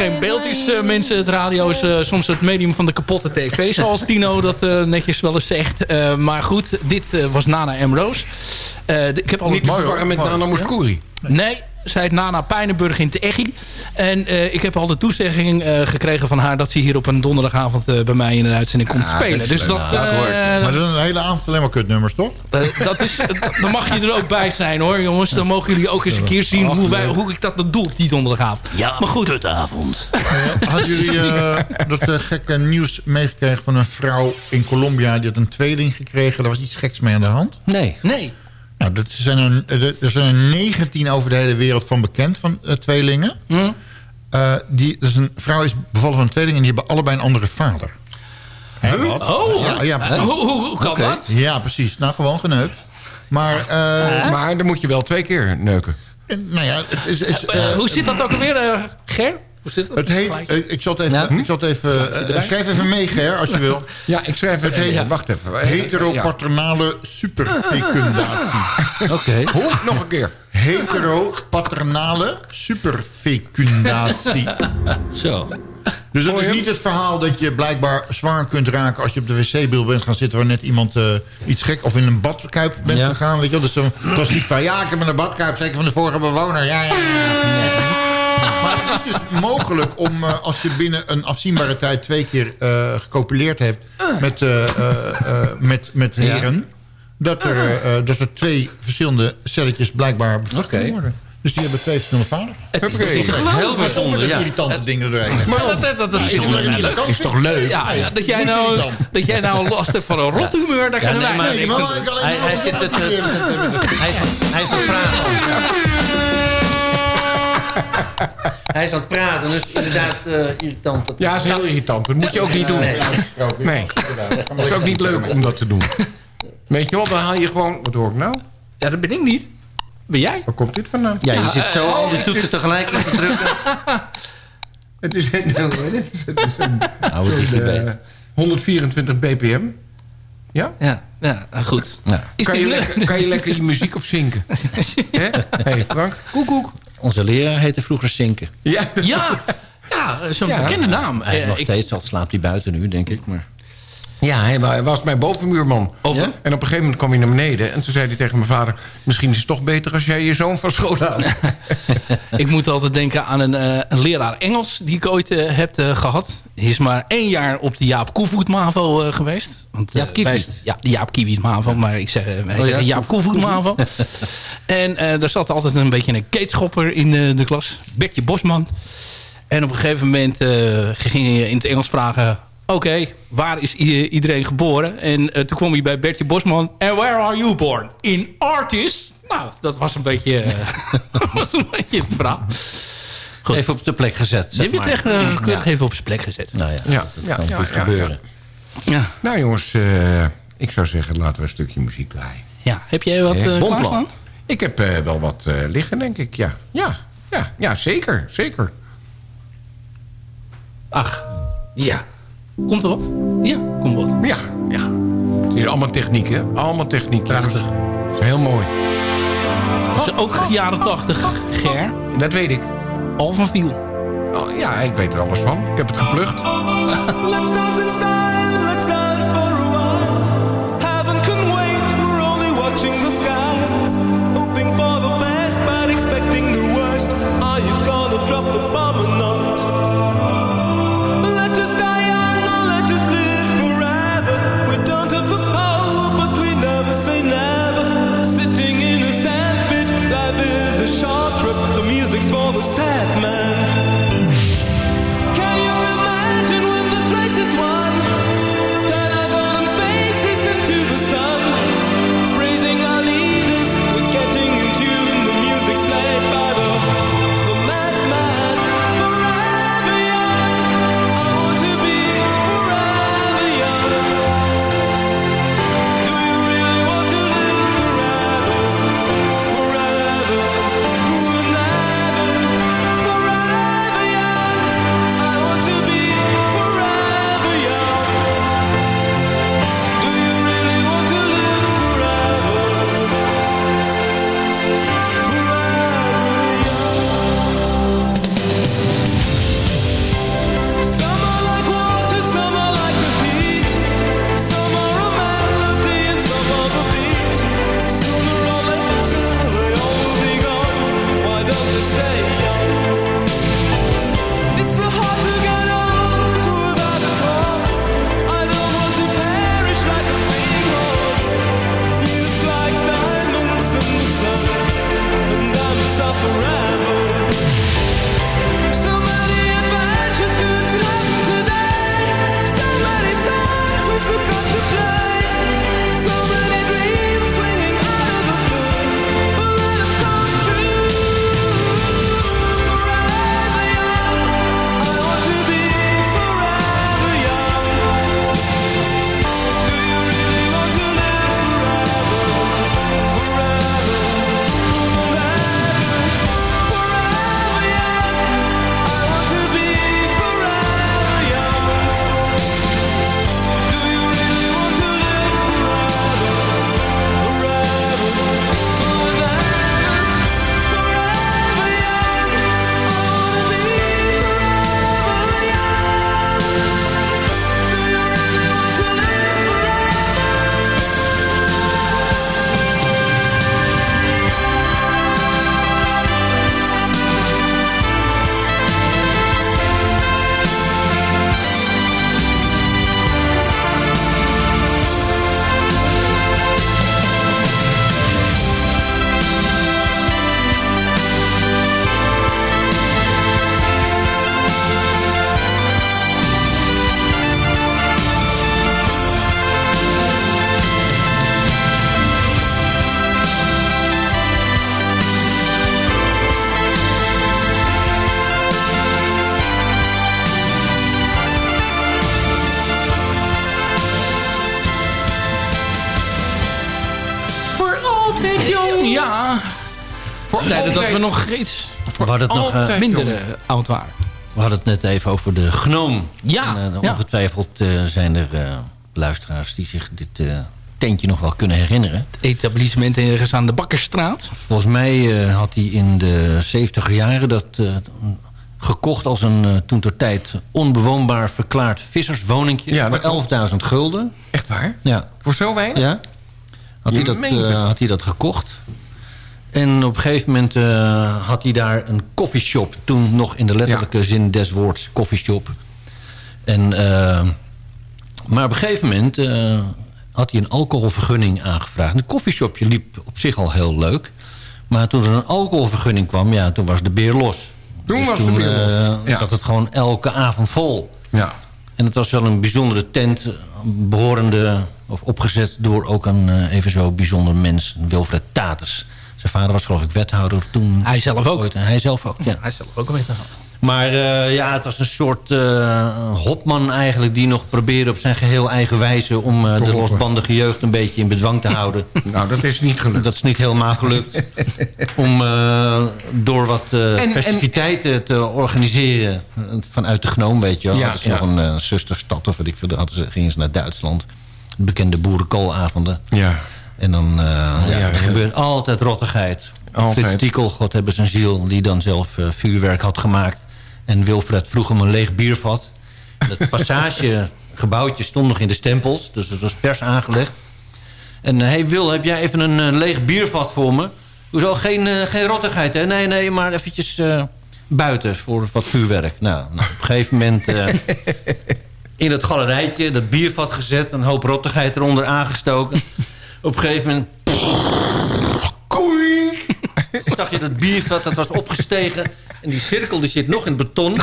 Geen beeld is, eh, mensen. Het radio is eh, soms het medium van de kapotte tv, zoals Tino dat eh, netjes wel eens zegt. Eh, maar goed, dit was Nana M. Roos. Eh, ik heb al Niet te verwarren met Nana Mouskouri. Nee, zij heet Nana Pijnenburg in Techi. En eh, ik heb al de toezegging eh, gekregen van haar... dat ze hier op een donderdagavond eh, bij mij in de uitzending komt Ja, spelen. Dus dat, Ja, dat hoort. eh, maar dat is een hele avond alleen maar kutnummers, toch? eh, dat is, dan mag je er ook bij zijn hoor, jongens. Dan mogen jullie ook eens een keer zien hoe, wij, hoe ik dat doe op die donderdagavond. Ja, maar goed. kutavond. Hadden jullie eh, dat gekke nieuws meegekregen van een vrouw in Colombia... die had een tweeling gekregen? Er was iets geks mee aan de hand? Nee. Nee. Nou, dat zijn er, er zijn er 19 over de hele wereld van bekend, van tweelingen. Hm? Eh, die, dus een vrouw is bevallen van een tweeling en die hebben allebei een andere vader. Hè, wat? Oh, ja, ja, precies. Hoe, hoe, hoe kan dat? Ja, precies. Nou, gewoon geneukt. Maar, eh, Maar dan moet je wel twee keer neuken. nou ja, het is... is Eh, eh, hoe zit dat ook alweer, eh, Ger? Hoe zit dat? Het heet, ik zal het even, ik zal het even eh, schrijf even mee, Ger, als je wil. Ja, ik schrijf het. Heet Ja, wacht even. heteropaternale superfecundatie. Oké. Hoe? Nog een keer. Heteropaternale superfecundatie. Zo. Dus dat is niet het verhaal dat je blijkbaar zwanger kunt raken... als je op de wc-bil bent gaan zitten... waar net iemand eh, iets gek... of in een badkuip bent Ja. gegaan. Weet je wel? Dat is zo'n klassiek van... ja, ik heb in een badkuip, zeker van de vorige bewoner. Ja, ja, ja. Maar het is dus mogelijk om, eh, als je binnen een afzienbare tijd... twee keer eh, gecopuleerd hebt met, eh, eh, eh, met, met heren... Dat, er, eh, eh, dat er twee verschillende celletjes blijkbaar bevrucht worden. Dus die hebben twee verschillende vaders. Huppakee. Heel Maar zonder bijzonder, de ja. irritante dingen erin. Maar dat, dat, dat, is, Bijzonder leuk. Is toch leuk? Ja, ja, dat, jij nou, dat jij nou last hebt van een rothumeur, daar Ja, kunnen nee, wij maar Nee, niks maar aan ik doen. alleen Hij- maar hij op zit het het. Hij is, hij is aan het praten. Hij is aan het praten, dus inderdaad eh, irritant. Dat Ja, dat is heel irritant. Dat moet je ook niet doen. Nee. Nee. Het is ook niet leuk om dat te doen. Weet je wel, dan haal je gewoon... Wat hoor ik nou? Ja, dat ben ik niet. Ben jij? Waar komt dit vandaan? Ja, je zit zo al die toetsen tegelijk in te drukken. Het is, het is een, Nou, wat dicht je eh, beet. 124 bpm. Ja? Ja, ja goed. Ja. Is Kan je, lekker, kan je lekker je muziek op zinken? Hé, hey, Frank? Koek, koek. Onze leraar heette vroeger Sinken. Ja. Ja, ja zo'n Ja. bekende naam. Hij Eh, nog ik- steeds, al slaapt hij buiten nu, denk ik. Maar... Ja, hij wa- hij was mijn bovenmuurman. Over? En op een gegeven moment kwam hij naar beneden. En toen zei hij tegen mijn vader... misschien is het toch beter als jij je zoon van school haalt. Ik moet altijd denken aan een, eh, een leraar Engels die ik ooit eh, heb eh, gehad. Die is maar één jaar op de Jaap Koevoet MAVO geweest. Want, Jaap Kievoet? wij- Ja, de Jaap Kievoet MAVO, maar ik zeg, wij ja, zeggen Jaap Koevoet MAVO. en daar zat altijd een beetje een keetschopper in de klas. Bertje Bosman. En op een gegeven moment ging je in het Engels vragen... Oké, waar is i- iedereen geboren? En eh, toen kwam hij bij Bertje Bosman. And where are you born? In Artis? Nou, dat was een beetje, eh, was een beetje het verhaal. Goed. Even op de plek gezet, Je het maar. echt eh, keurig even op zijn plek gezet. Nou ja, Ja, dat ja, kan ja, goed ja, gebeuren. Ja. Nou jongens, eh, ik zou zeggen laten we een stukje muziek draaien. ja. Heb jij wat uh, klaarstaan? Ik heb eh, wel wat eh, liggen, denk ik. Ja, ja, ja, ja zeker, zeker. Ach, ja. Komt er wat? Ja, komt wat. Ja, ja. Het is allemaal techniek, hè? Allemaal techniek. Prachtig. heel mooi. Dat is ook jaren tachtig, Ger. Dat weet ik. Al van Viel. Oh, ja, ik weet er alles van. Ik heb het geplukt. Let's dance in style, We hadden het nog, eh, minder eh, oud waren. We hadden het net even over de gnoom. Ja, En, eh, ongetwijfeld eh, zijn er eh, luisteraars die zich dit eh, tentje nog wel kunnen herinneren. Etablissement ergens aan de Bakkerstraat. Volgens mij eh, had hij in de 70 jaren dat eh, gekocht als een toen ter tijd onbewoonbaar verklaard visserswoningje Ja, dat voor 11.000 gulden. Echt waar? Ja. Voor zo weinig? Ja. Had, Je hij dat, meent eh, het. had hij dat gekocht. En op een gegeven moment eh, had hij daar een koffieshop. Toen nog in de letterlijke zin des woords koffieshop. En, eh, maar op een gegeven moment eh, had hij een alcoholvergunning aangevraagd. Het koffieshopje liep op zich al heel leuk. Maar toen er een alcoholvergunning kwam, ja, toen was de beer los. Toen Dus was de toen beer los. Ja. zat het gewoon elke avond vol. Ja. En het was wel een bijzondere tent, eh, behorende of opgezet door ook een even zo bijzonder mens, Wilfred Tatus. Zijn vader was geloof ik wethouder toen. Hij zelf ook. Ooit, en hij zelf ook, ja. Hij zelf ook een beetje. Maar eh, ja, het was een soort eh, hopman eigenlijk... die nog probeerde op zijn geheel eigen wijze... om eh, de losbandige jeugd een beetje in bedwang te houden. Nou, dat is niet gelukt. Dat is niet helemaal gelukt. om eh, door wat eh, en- festiviteiten te organiseren... vanuit de Gnoom, weet je wel. Ja, dat is ja. nog een eh, zusterstad of wat ik veel. Gingen ze naar Duitsland. De bekende boerenkoolavonden. Ja. En dan eh, ja, er gebeurt altijd rottigheid. Altijd. Frits God hebben zijn ziel... die dan zelf eh, vuurwerk had gemaakt. En Wilfred vroeg hem een leeg biervat. Dat passagegebouwtje stond nog in de stempels. Dus het was vers aangelegd. En hé hey Wil, heb jij even een eh, leeg biervat voor me? Hoezo, geen, eh, geen rottigheid hè? Nee, nee, maar eventjes eh, buiten voor wat vuurwerk. Nou, nou, op een gegeven moment... eh, in het galerijtje, dat biervat gezet... een hoop rottigheid eronder aangestoken. Op een gegeven moment... Koei! Zag je dat biervat, dat was opgestegen... en die cirkel die zit nog in het beton.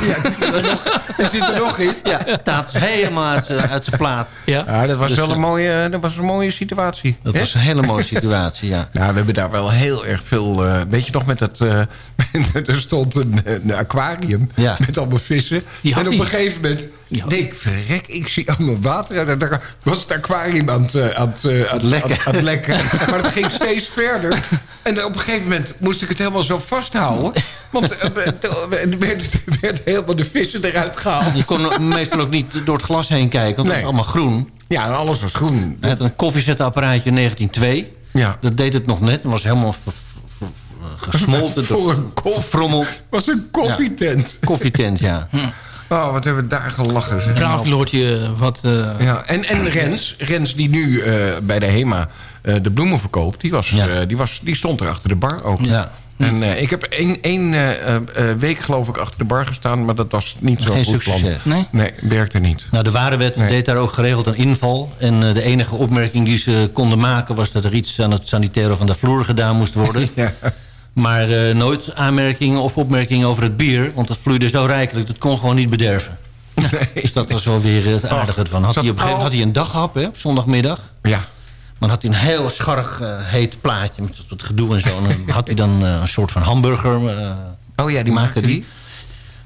Er zit er nog in. Ja, Taat is helemaal uit zijn- uit zijn plaat. Ja, dat was Dus, wel een eh, mooie, dat was een mooie situatie. Dat was een hele mooie situatie, ja. Nou, we hebben daar wel heel erg veel... eh, weet je nog, met dat... eh, er stond een, een aquarium Ja. met allemaal vissen. Die en op een gegeven moment... Had denk ik, verrek, ik zie allemaal water. En dan was het aquarium aan het, eh, aan het, eh, aan het lekken. Aan, aan het lekken. maar het ging steeds verder. En op een gegeven moment moest ik het helemaal zo vasthouden. Want eh, er werd, werd helemaal de vissen eruit gehaald. Je kon meestal ook niet door het glas heen kijken, want het Nee. was allemaal groen. Ja, en alles was groen. Hij had een koffiezetapparaatje in 1902. Ja. Dat deed het nog net. Het was helemaal gesmolten. Voor een koff- verfrommeld. was een koffietent. Koffietent, ja. Oh, wat hebben we daar gelachen. wat... eh, Ja, en, en Rens, Rens die nu eh, bij de HEMA eh, de bloemen verkoopt... Die, was, Ja. die, was, die stond er achter de bar ook. Ja. En ik heb één, één week geloof ik achter de bar gestaan... maar dat was niet zo Geen goed plan. Nee? Nee, werkte niet. Nou, de Warenwet Nee. deed daar ook geregeld een inval. En de enige opmerking die ze konden maken... was dat er iets aan het sanitaire van de vloer gedaan moest worden. Ja. Maar eh, nooit aanmerkingen of opmerkingen over het bier. Want dat vloeide zo rijkelijk, dat kon gewoon niet bederven. Dus dat was wel weer het aardige ervan. Had hij op een gegeven moment had hij een daghap, hè, op zondagmiddag. Ja. Maar had hij een heel scharrig eh, heet plaatje met wat gedoe en zo. En dan had hij dan eh, een soort van hamburger. Oh ja, die maakte die.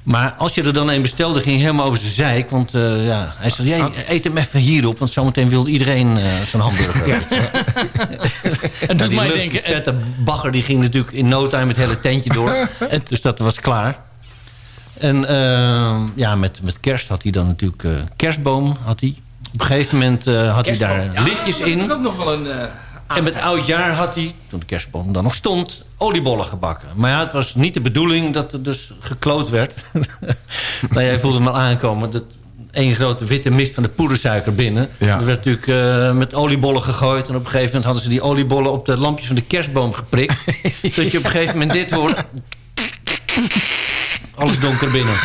Maar als je er dan een bestelde, ging hij helemaal over zijn zeik. Want eh, ja, hij zei, jij eet hem even hierop. Want zometeen wil iedereen eh, zo'n hamburger. Ja. Het Nou, doet die mij denken... die vette bagger die ging natuurlijk in no time het hele tentje door. En dus dat was klaar. En eh, ja, met, met kerst had hij dan natuurlijk eh, kerstboom. Had hij. Op een gegeven moment eh, had hij daar Ja, lichtjes dat is in. ook nog wel een... En met oudjaar had hij, toen de kerstboom dan nog stond, oliebollen gebakken. Maar ja, het was niet de bedoeling dat er dus gekloot werd. nou, jij voelde hem al aankomen. Dat één grote witte mist van de poedersuiker binnen. Ja. Er werd natuurlijk eh, met oliebollen gegooid. En op een gegeven moment hadden ze die oliebollen op de lampjes van de kerstboom geprikt. dat je op een gegeven moment dit hoort. Alles donker binnen.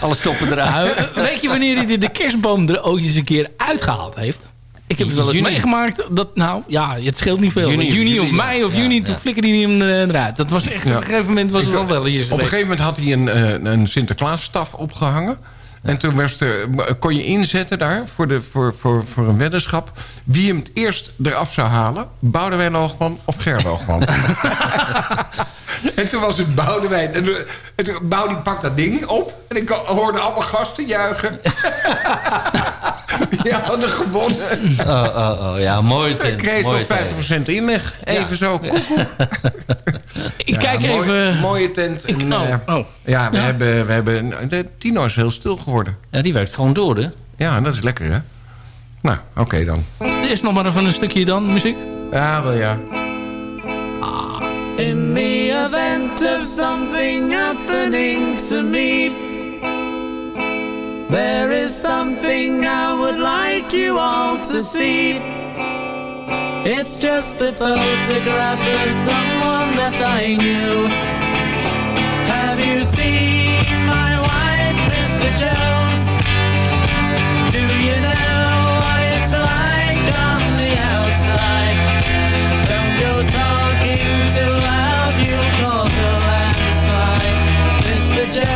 Alles stoppen eruit. Eh, weet je wanneer hij de, de kerstboom er ook eens een keer uitgehaald heeft? Ik heb het wel eens Juni. meegemaakt. Dat, nou, ja, het scheelt niet veel. Juni, Juni, of mei of ja. juni, toen ja. flikkerde hij hem eh, eruit. Dat was echt, Ja. op een gegeven moment was het Ik- wel wel hier. Op een gegeven moment had hij een, eh, een Sinterklaasstaf opgehangen. En toen was er, kon je inzetten daar voor, de, voor, voor, voor een weddenschap... wie hem het eerst eraf zou halen. Boudewijn Loogman of Ger Loogman. en toen was het Boudewijn. En, en toen, Bouw die pakt dat ding op. En ik hoorde allemaal gasten juichen. ja, hadden gewonnen. Oh, oh, oh, ja, mooi Ik tent. kreeg mooie nog tijd. 50% inleg. Even zo, koekoek. ik Ja, kijk mooi- even... Mooie tent. En, oh, eh, oh. Ja, we Ja. hebben... We hebben de Tino is heel stil geworden. Ja, die werkt gewoon door, hè? Ja, dat is lekker, hè? Nou, oké dan. Eerst nog maar even een stukje dan, muziek. Ja, wel ja. In the event of something happening to me, there is something I would like you all to see. It's just a photograph of someone that I knew. Have you seen my wife, Mr. Jones? Do you know what it's like on the outside? Don't go talking too loud, you'll cause a landslide, Mr. Jones.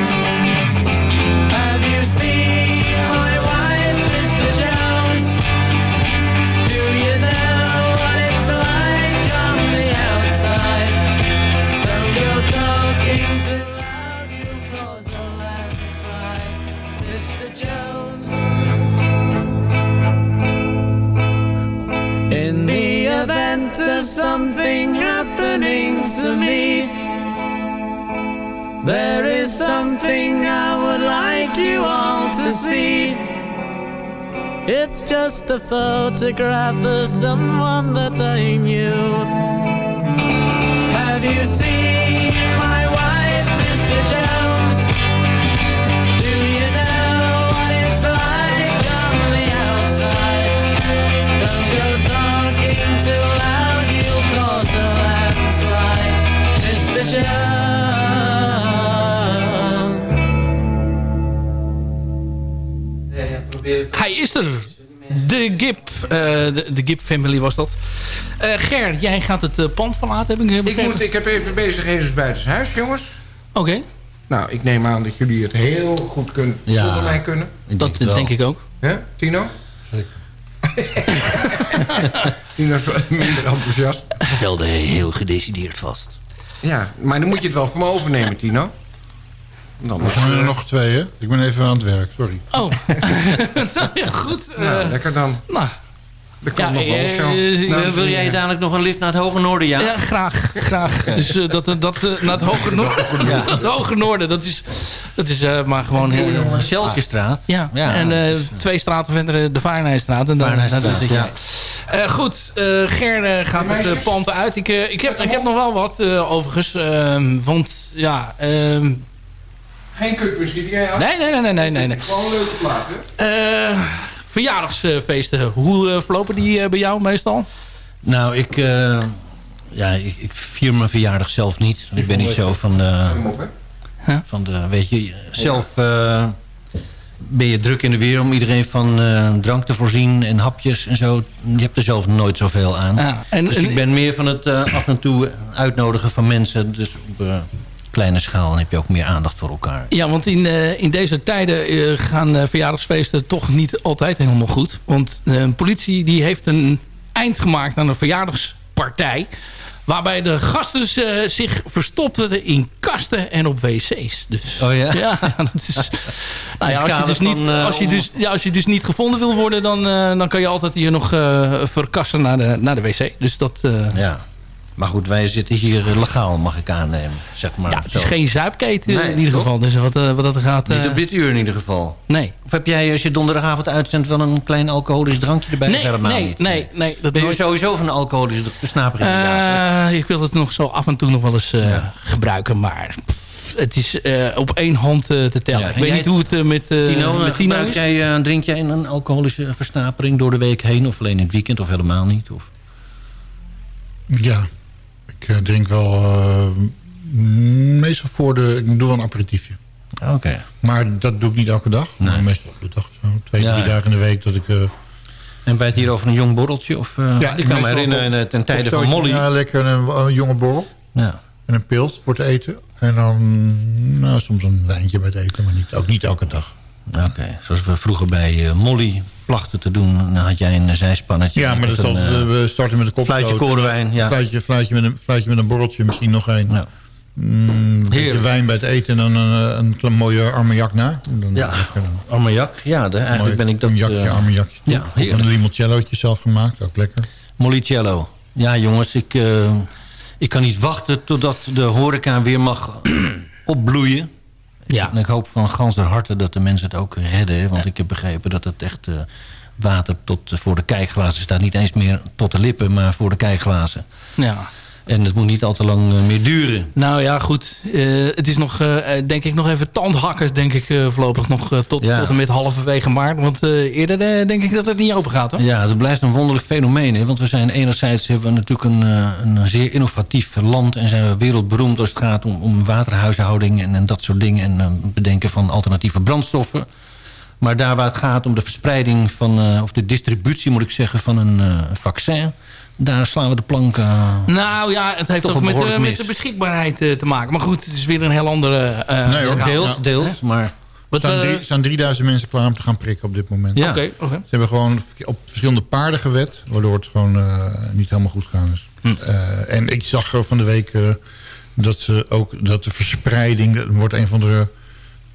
Something happening to me, there is something I would like you all to see. It's just a photograph of someone that I knew. Have you seen Hij is er. De Gip. eh, de, de Gip family was dat. Eh, Ger, jij gaat het eh, pand verlaten, heb ik Ik, moet, ik heb even bezigheden buiten huis, jongens. Oké. Nou, ik neem aan dat jullie het heel goed kunnen, Ja. zonder mij kunnen. Dat denk ik ook. Ja, Tino? Tino is wat minder enthousiast. Stelde heel gedecideerd vast. Ja, maar dan moet je het wel van me overnemen, Tino. Dan Er zijn er nog twee, hè? Ik ben even aan het werk, sorry. Oh. nou ja, goed. eh, Nou, lekker dan. nou. Dat kan Ja, nog wel eh, zo. eh, Nou, wil jij dadelijk nog een lift naar het Hoge Noorden, ja? Ja, graag. graag. Dus eh, dat, dat, eh, naar het hoge, noorden, het hoge noorden, dat is, dat is eh, maar gewoon heel... Zeltjestraat. Ja, Ja, en eh, twee straten verder de Vaarnijstraat. En dan, Vaarnijstraat, dat is het, ja. Eh, goed, eh Ger eh, gaat het eh, pand uit. Ik, eh, ik, heb, ik heb nog wel wat, eh, overigens. ehm, want, ja... ehm, Geen kutmuziek, jij af? nee, nee, nee, nee, nee, nee. nee. Gewoon een leuke plaat, hè? Eh, verjaardagsfeesten, hoe eh, verlopen die eh, bij jou meestal? Nou, ik, eh, ja, ik, ik vier mijn verjaardag zelf niet. Ik ben niet zo van de... Kom op, hè? Van de weet je, zelf eh, ben je druk in de weer om iedereen van eh, drank te voorzien en hapjes en zo. Je hebt er zelf nooit zoveel aan. Ja, en- dus en- ik ben meer van het eh, af en toe uitnodigen van mensen. Dus op eh, kleine schaal dan heb je ook meer aandacht voor elkaar. Ja, want in, eh, in deze tijden eh, gaan eh, verjaardagsfeesten toch niet altijd helemaal goed. Want de politie die heeft een eind gemaakt aan een verjaardagspartij... waarbij de gasten zich verstopten in kasten en op wc's. Dus, Oh ja? Ja, dat is... Nou ja, het als, je dus niet, als, je dus, ja, als je dus niet gevonden wil worden... dan, dan kan je altijd hier nog eh, verkassen naar de, naar de wc. Dus dat... Ja. Maar goed, wij zitten hier eh, legaal, mag ik aannemen. Zeg maar ja, het zo. is geen zuipketen Nee, in ieder geval. Dus wat, eh, wat dat gaat... Niet eh, op dit uur in ieder geval. nee. Of heb jij, als je donderdagavond uitzendt, wel een klein alcoholisch drankje erbij? Nee, helemaal nee, niet? nee, nee. Dat Ben je nooit. sowieso van alcoholische versnapering? Ja. Eh, ik wil het nog zo af en toe nog wel eens eh, gebruiken, maar pff, het is eh, op één hand eh, te tellen. Ja, ik weet jij- niet hoe het eh, met, eh Tino, met Tino is. jij, eh, drink jij een alcoholische versnapering door de week heen? Of alleen in het weekend of helemaal niet? Of? Ja, ik eh, drink wel... eh, meestal voor de... Ik doe wel een aperitiefje. Oké. Maar dat doe ik niet elke dag. Maar meestal op de dag zo. Twee, Ja. drie dagen in de week dat ik... eh, En bij het hier over een jong borreltje? Of, eh, ik kan me herinneren op- ten tijde van Molly. Ja, lekker een, een jonge borrel. Ja. En een pils voor het eten. En dan nou, soms een wijntje bij het eten, maar niet, ook niet elke dag. Oké, zoals we vroeger bij Molly plachten te doen. Dan had jij een eh, zijspannetje. Ja, maar dat een, altijd, eh, we starten met een kop. fluitje korenwijn, ja. Fluitje, fluitje, met een, fluitje met een borreltje, misschien nog één. Ja. Mm, een wijn bij het eten en dan een, een, klein mooie armagnac na. Dan Ja, armagnac. Ja, de, eigenlijk Mooi ben ik dat... Een jakje, eh, armagnacje. ja, Of heerlijk. een limoncellootje zelf gemaakt, ook lekker. Molicello. Ja, jongens, ik, eh, ik kan niet wachten totdat de horeca weer mag opbloeien. Ja. En ik hoop van ganser harte dat de mensen het ook redden. Want ik heb begrepen dat het echt eh, water tot eh, voor de kijkglazen staat. Niet eens meer tot de lippen, maar voor de kijkglazen. Ja. En het moet niet al te lang eh, meer duren. Nou ja, goed. Eh, het is nog, eh, denk ik, nog even tandhakkers, denk ik, voorlopig nog tot, Ja. tot en met halverwege maart. Want eerder denk ik dat het niet open gaat, hoor. Ja, het blijft een wonderlijk fenomeen. Hè? Want we zijn enerzijds hebben we natuurlijk een, een zeer innovatief land... en zijn we wereldberoemd als het gaat om, om waterhuishouding en, en dat soort dingen... en bedenken van alternatieve brandstoffen. Maar daar waar het gaat om de verspreiding van... of de distributie, moet ik zeggen, van een vaccin... daar slaan we de plank... eh, Nou ja, het heeft Toch ook met, eh, met de beschikbaarheid eh, te maken. Maar goed, het is weer een heel andere... eh, Nee, hoor. verhaal. deels, ja. deels, maar... Er staan, drie, staan 3000 mensen klaar om te gaan prikken op dit moment. Ja. Oké, oké. Ze hebben gewoon op verschillende paarden gewet, waardoor het gewoon eh, niet helemaal goed gegaan is. Hm. Eh, en ik zag van de week eh, dat, ze ook, dat de verspreiding, er wordt een van de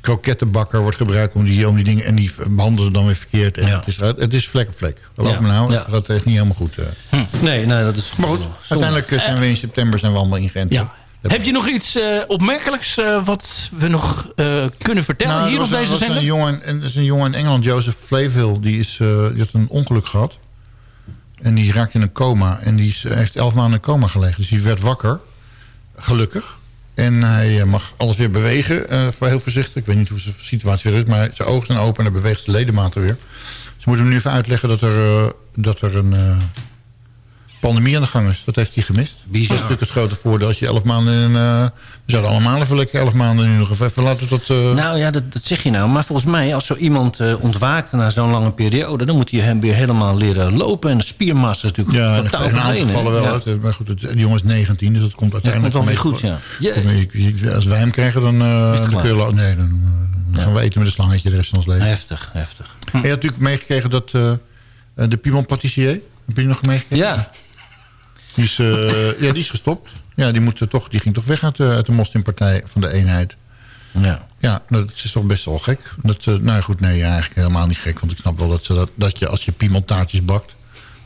krokettenbakker wordt gebruikt om die, om die dingen, en die behandelen ze dan weer verkeerd. En Ja. het, is, het is vlek op vlek. Geloof Ja. me nou, Ja. gaat echt niet helemaal goed. eh. Nee, nee, dat is... Maar goed, uiteindelijk eh, zijn we in september zijn we allemaal ingeënt. Ja. Heb je nog iets eh, opmerkelijks wat we nog kunnen vertellen Nou, hier er op deze er zender? Een jongen, en, is een jongen in Engeland, Joseph Flavel, die, is, die had een ongeluk gehad. En die raakte in een coma. En die is, heeft elf maanden in coma gelegen. Dus die werd wakker, gelukkig. En hij eh, mag alles weer bewegen, eh, heel voorzichtig. Ik weet niet hoe zijn situatie weer is, maar zijn ogen zijn open en hij beweegt zijn ledematen weer. Ze moeten hem nu even uitleggen dat er, eh, dat er een pandemie aan de gang is. Dat heeft hij gemist. Dat is natuurlijk het grote voordeel als je elf maanden in... eh, we zouden allemaal even lekker elf maanden nu nog even... laten we dat... eh, Nou ja, dat, dat zeg je nou. Maar volgens mij, als zo iemand eh, ontwaakt na zo'n lange periode... dan moet hij hem weer helemaal leren lopen. En de spiermassa natuurlijk Ja, in totaal een aantal verdwenen, hè? gevallen wel. Ja. hè. Maar goed, het, die jongen is 19, dus dat komt uiteindelijk... komt wel weer goed, ja. Als wij hem krijgen, dan, dan kun je... Nee, dan, dan gaan we eten met een slangetje de rest van ons leven. Heftig, heftig. En je had natuurlijk meegekregen dat de Pimon Patissier... Heb je nog meegekregen? Ja. Die is, eh, ja, die is gestopt. Ja, die, moet, toch, die ging toch weg uit, de- uit de moslimpartij van de eenheid. Ja. Ja, dat is toch best wel gek. Dat, eh, nou ja, goed, nee, eigenlijk helemaal niet gek. Want ik snap wel dat, ze dat, dat je als je piemeltaartjes bakt...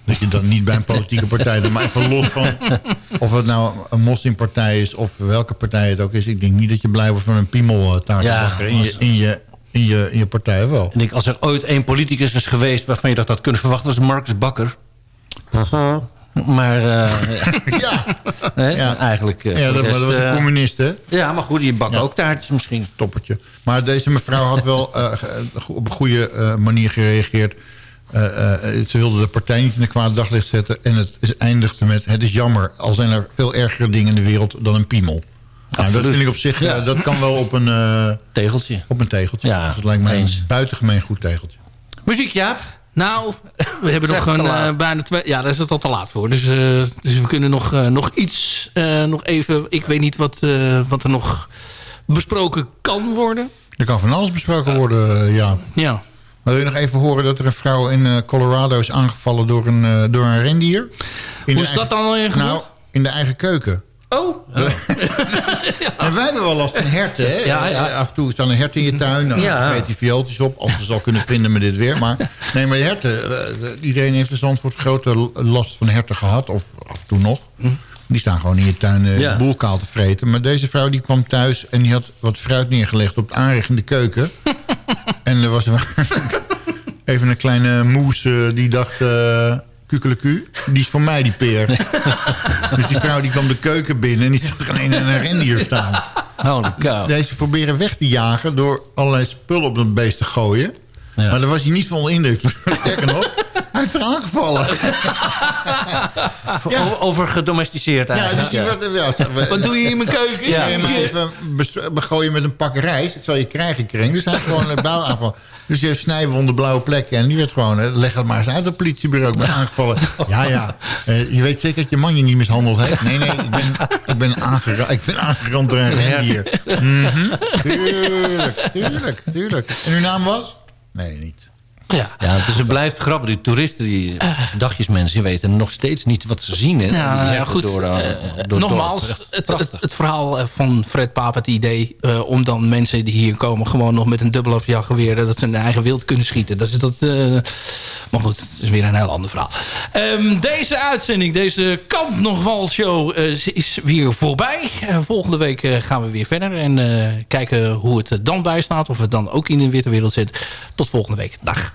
dat je dan niet bij een politieke partij... maar even los van of het nou een moslimpartij is... of welke partij het ook is. Ik denk niet dat je blij wordt van een piemeltaartjesbakker... in, je, in, je, in, je, in je partij wel. Ik denk, als er ooit één politicus is geweest... waarvan je dat had kunnen verwachten, was Marcus Bakker. Maar eh, ja, hè, Ja. eigenlijk... eh, ja, dat, was een eh, communist, hè? Ja, maar goed, die bakken ook taartjes misschien. Toppertje. Maar deze mevrouw had wel op een goede manier gereageerd. Ze wilde de partij niet in de kwade daglicht zetten. En het eindigde met... Het is jammer, al zijn er veel ergere dingen in de wereld dan een piemel. Nou, dat vind ik op zich... Ja. dat kan wel op een... Tegeltje. op een tegeltje. Ja, Dus dat lijkt mij eens. een buitengemeen goed tegeltje. Muziek, Jaap? Nou, we hebben nog een, eh, bijna twee... Ja, daar is het al te laat voor. Dus, eh, dus we kunnen nog, eh, nog iets... eh, nog even... Ik weet niet wat, eh, wat er nog besproken kan worden. Er kan van alles besproken worden, ja. Ja. Maar wil je nog even horen dat er een vrouw in eh, Colorado is aangevallen door een, eh, door een rendier? In Hoe de is dat dan Nou, in de eigen keuken. Oh. En wij hebben wel last van herten, hè? Ja, ja. Af en toe staan er herten in je tuin. Nou, Ja. ja. die viooltjes op, als we ze al kunnen vinden met dit weer. Maar nee, maar herten... eh, iedereen heeft in Zandvoort grote last van herten gehad. Of af en toe nog. Die staan gewoon in je tuin eh, Ja. boel kaal te vreten. Maar deze vrouw die kwam thuis en die had wat fruit neergelegd op het aanrecht in de keuken. en er was even een kleine moes eh, die dacht... eh kukeleku, die is voor mij die peer. dus die vrouw die kwam de keuken binnen en die zag alleen een rendier staan. Holy cow. Deze proberen weg te jagen door allerlei spullen op dat beest te gooien. Ja. Maar daar was hij niet van onder indruk. Sterker nog, hij er aangevallen. Over gedomesticeerd Ja, dus eigenlijk. wordt, ja, Wat doe je in mijn keuken? Ja, maar even begooien met een pak rijst. Ik zal je krijgen, kring. Dus hij heeft gewoon een bouwaanval. Dus je hebt snijwonden, blauwe plekken. En die werd gewoon, hè, leg het maar eens uit op het politiebureau. Ik ben aangevallen. Ja, ja. Eh, je weet zeker dat je man je niet mishandeld heeft? Nee, nee, ik ben, ik ben, aangera ik ben aangerand door een rendier. Mhm. Tuurlijk, tuurlijk, tuurlijk. En uw naam was? Nee, niet. Ja. Ja, dus het blijft grappig. Die toeristen, die dagjesmensen, die weten nog steeds niet wat ze zien. Hè? Ja, Die ja, goed. Door, eh, Eh, door nogmaals, het, het, het verhaal eh, van Fred Paap, het idee eh, om dan mensen die hier komen... gewoon nog met een dubbelafjachtgeweer, dat ze hun eigen wild kunnen schieten. Dat is dat, eh, maar goed, het is weer een heel ander verhaal. Ehm, deze uitzending, deze Kant nog wel show eh, is weer voorbij. Eh, volgende week eh, gaan we weer verder en eh, kijken hoe het dan bij staat. Of het dan ook in de witte wereld zit. Tot volgende week. Dag.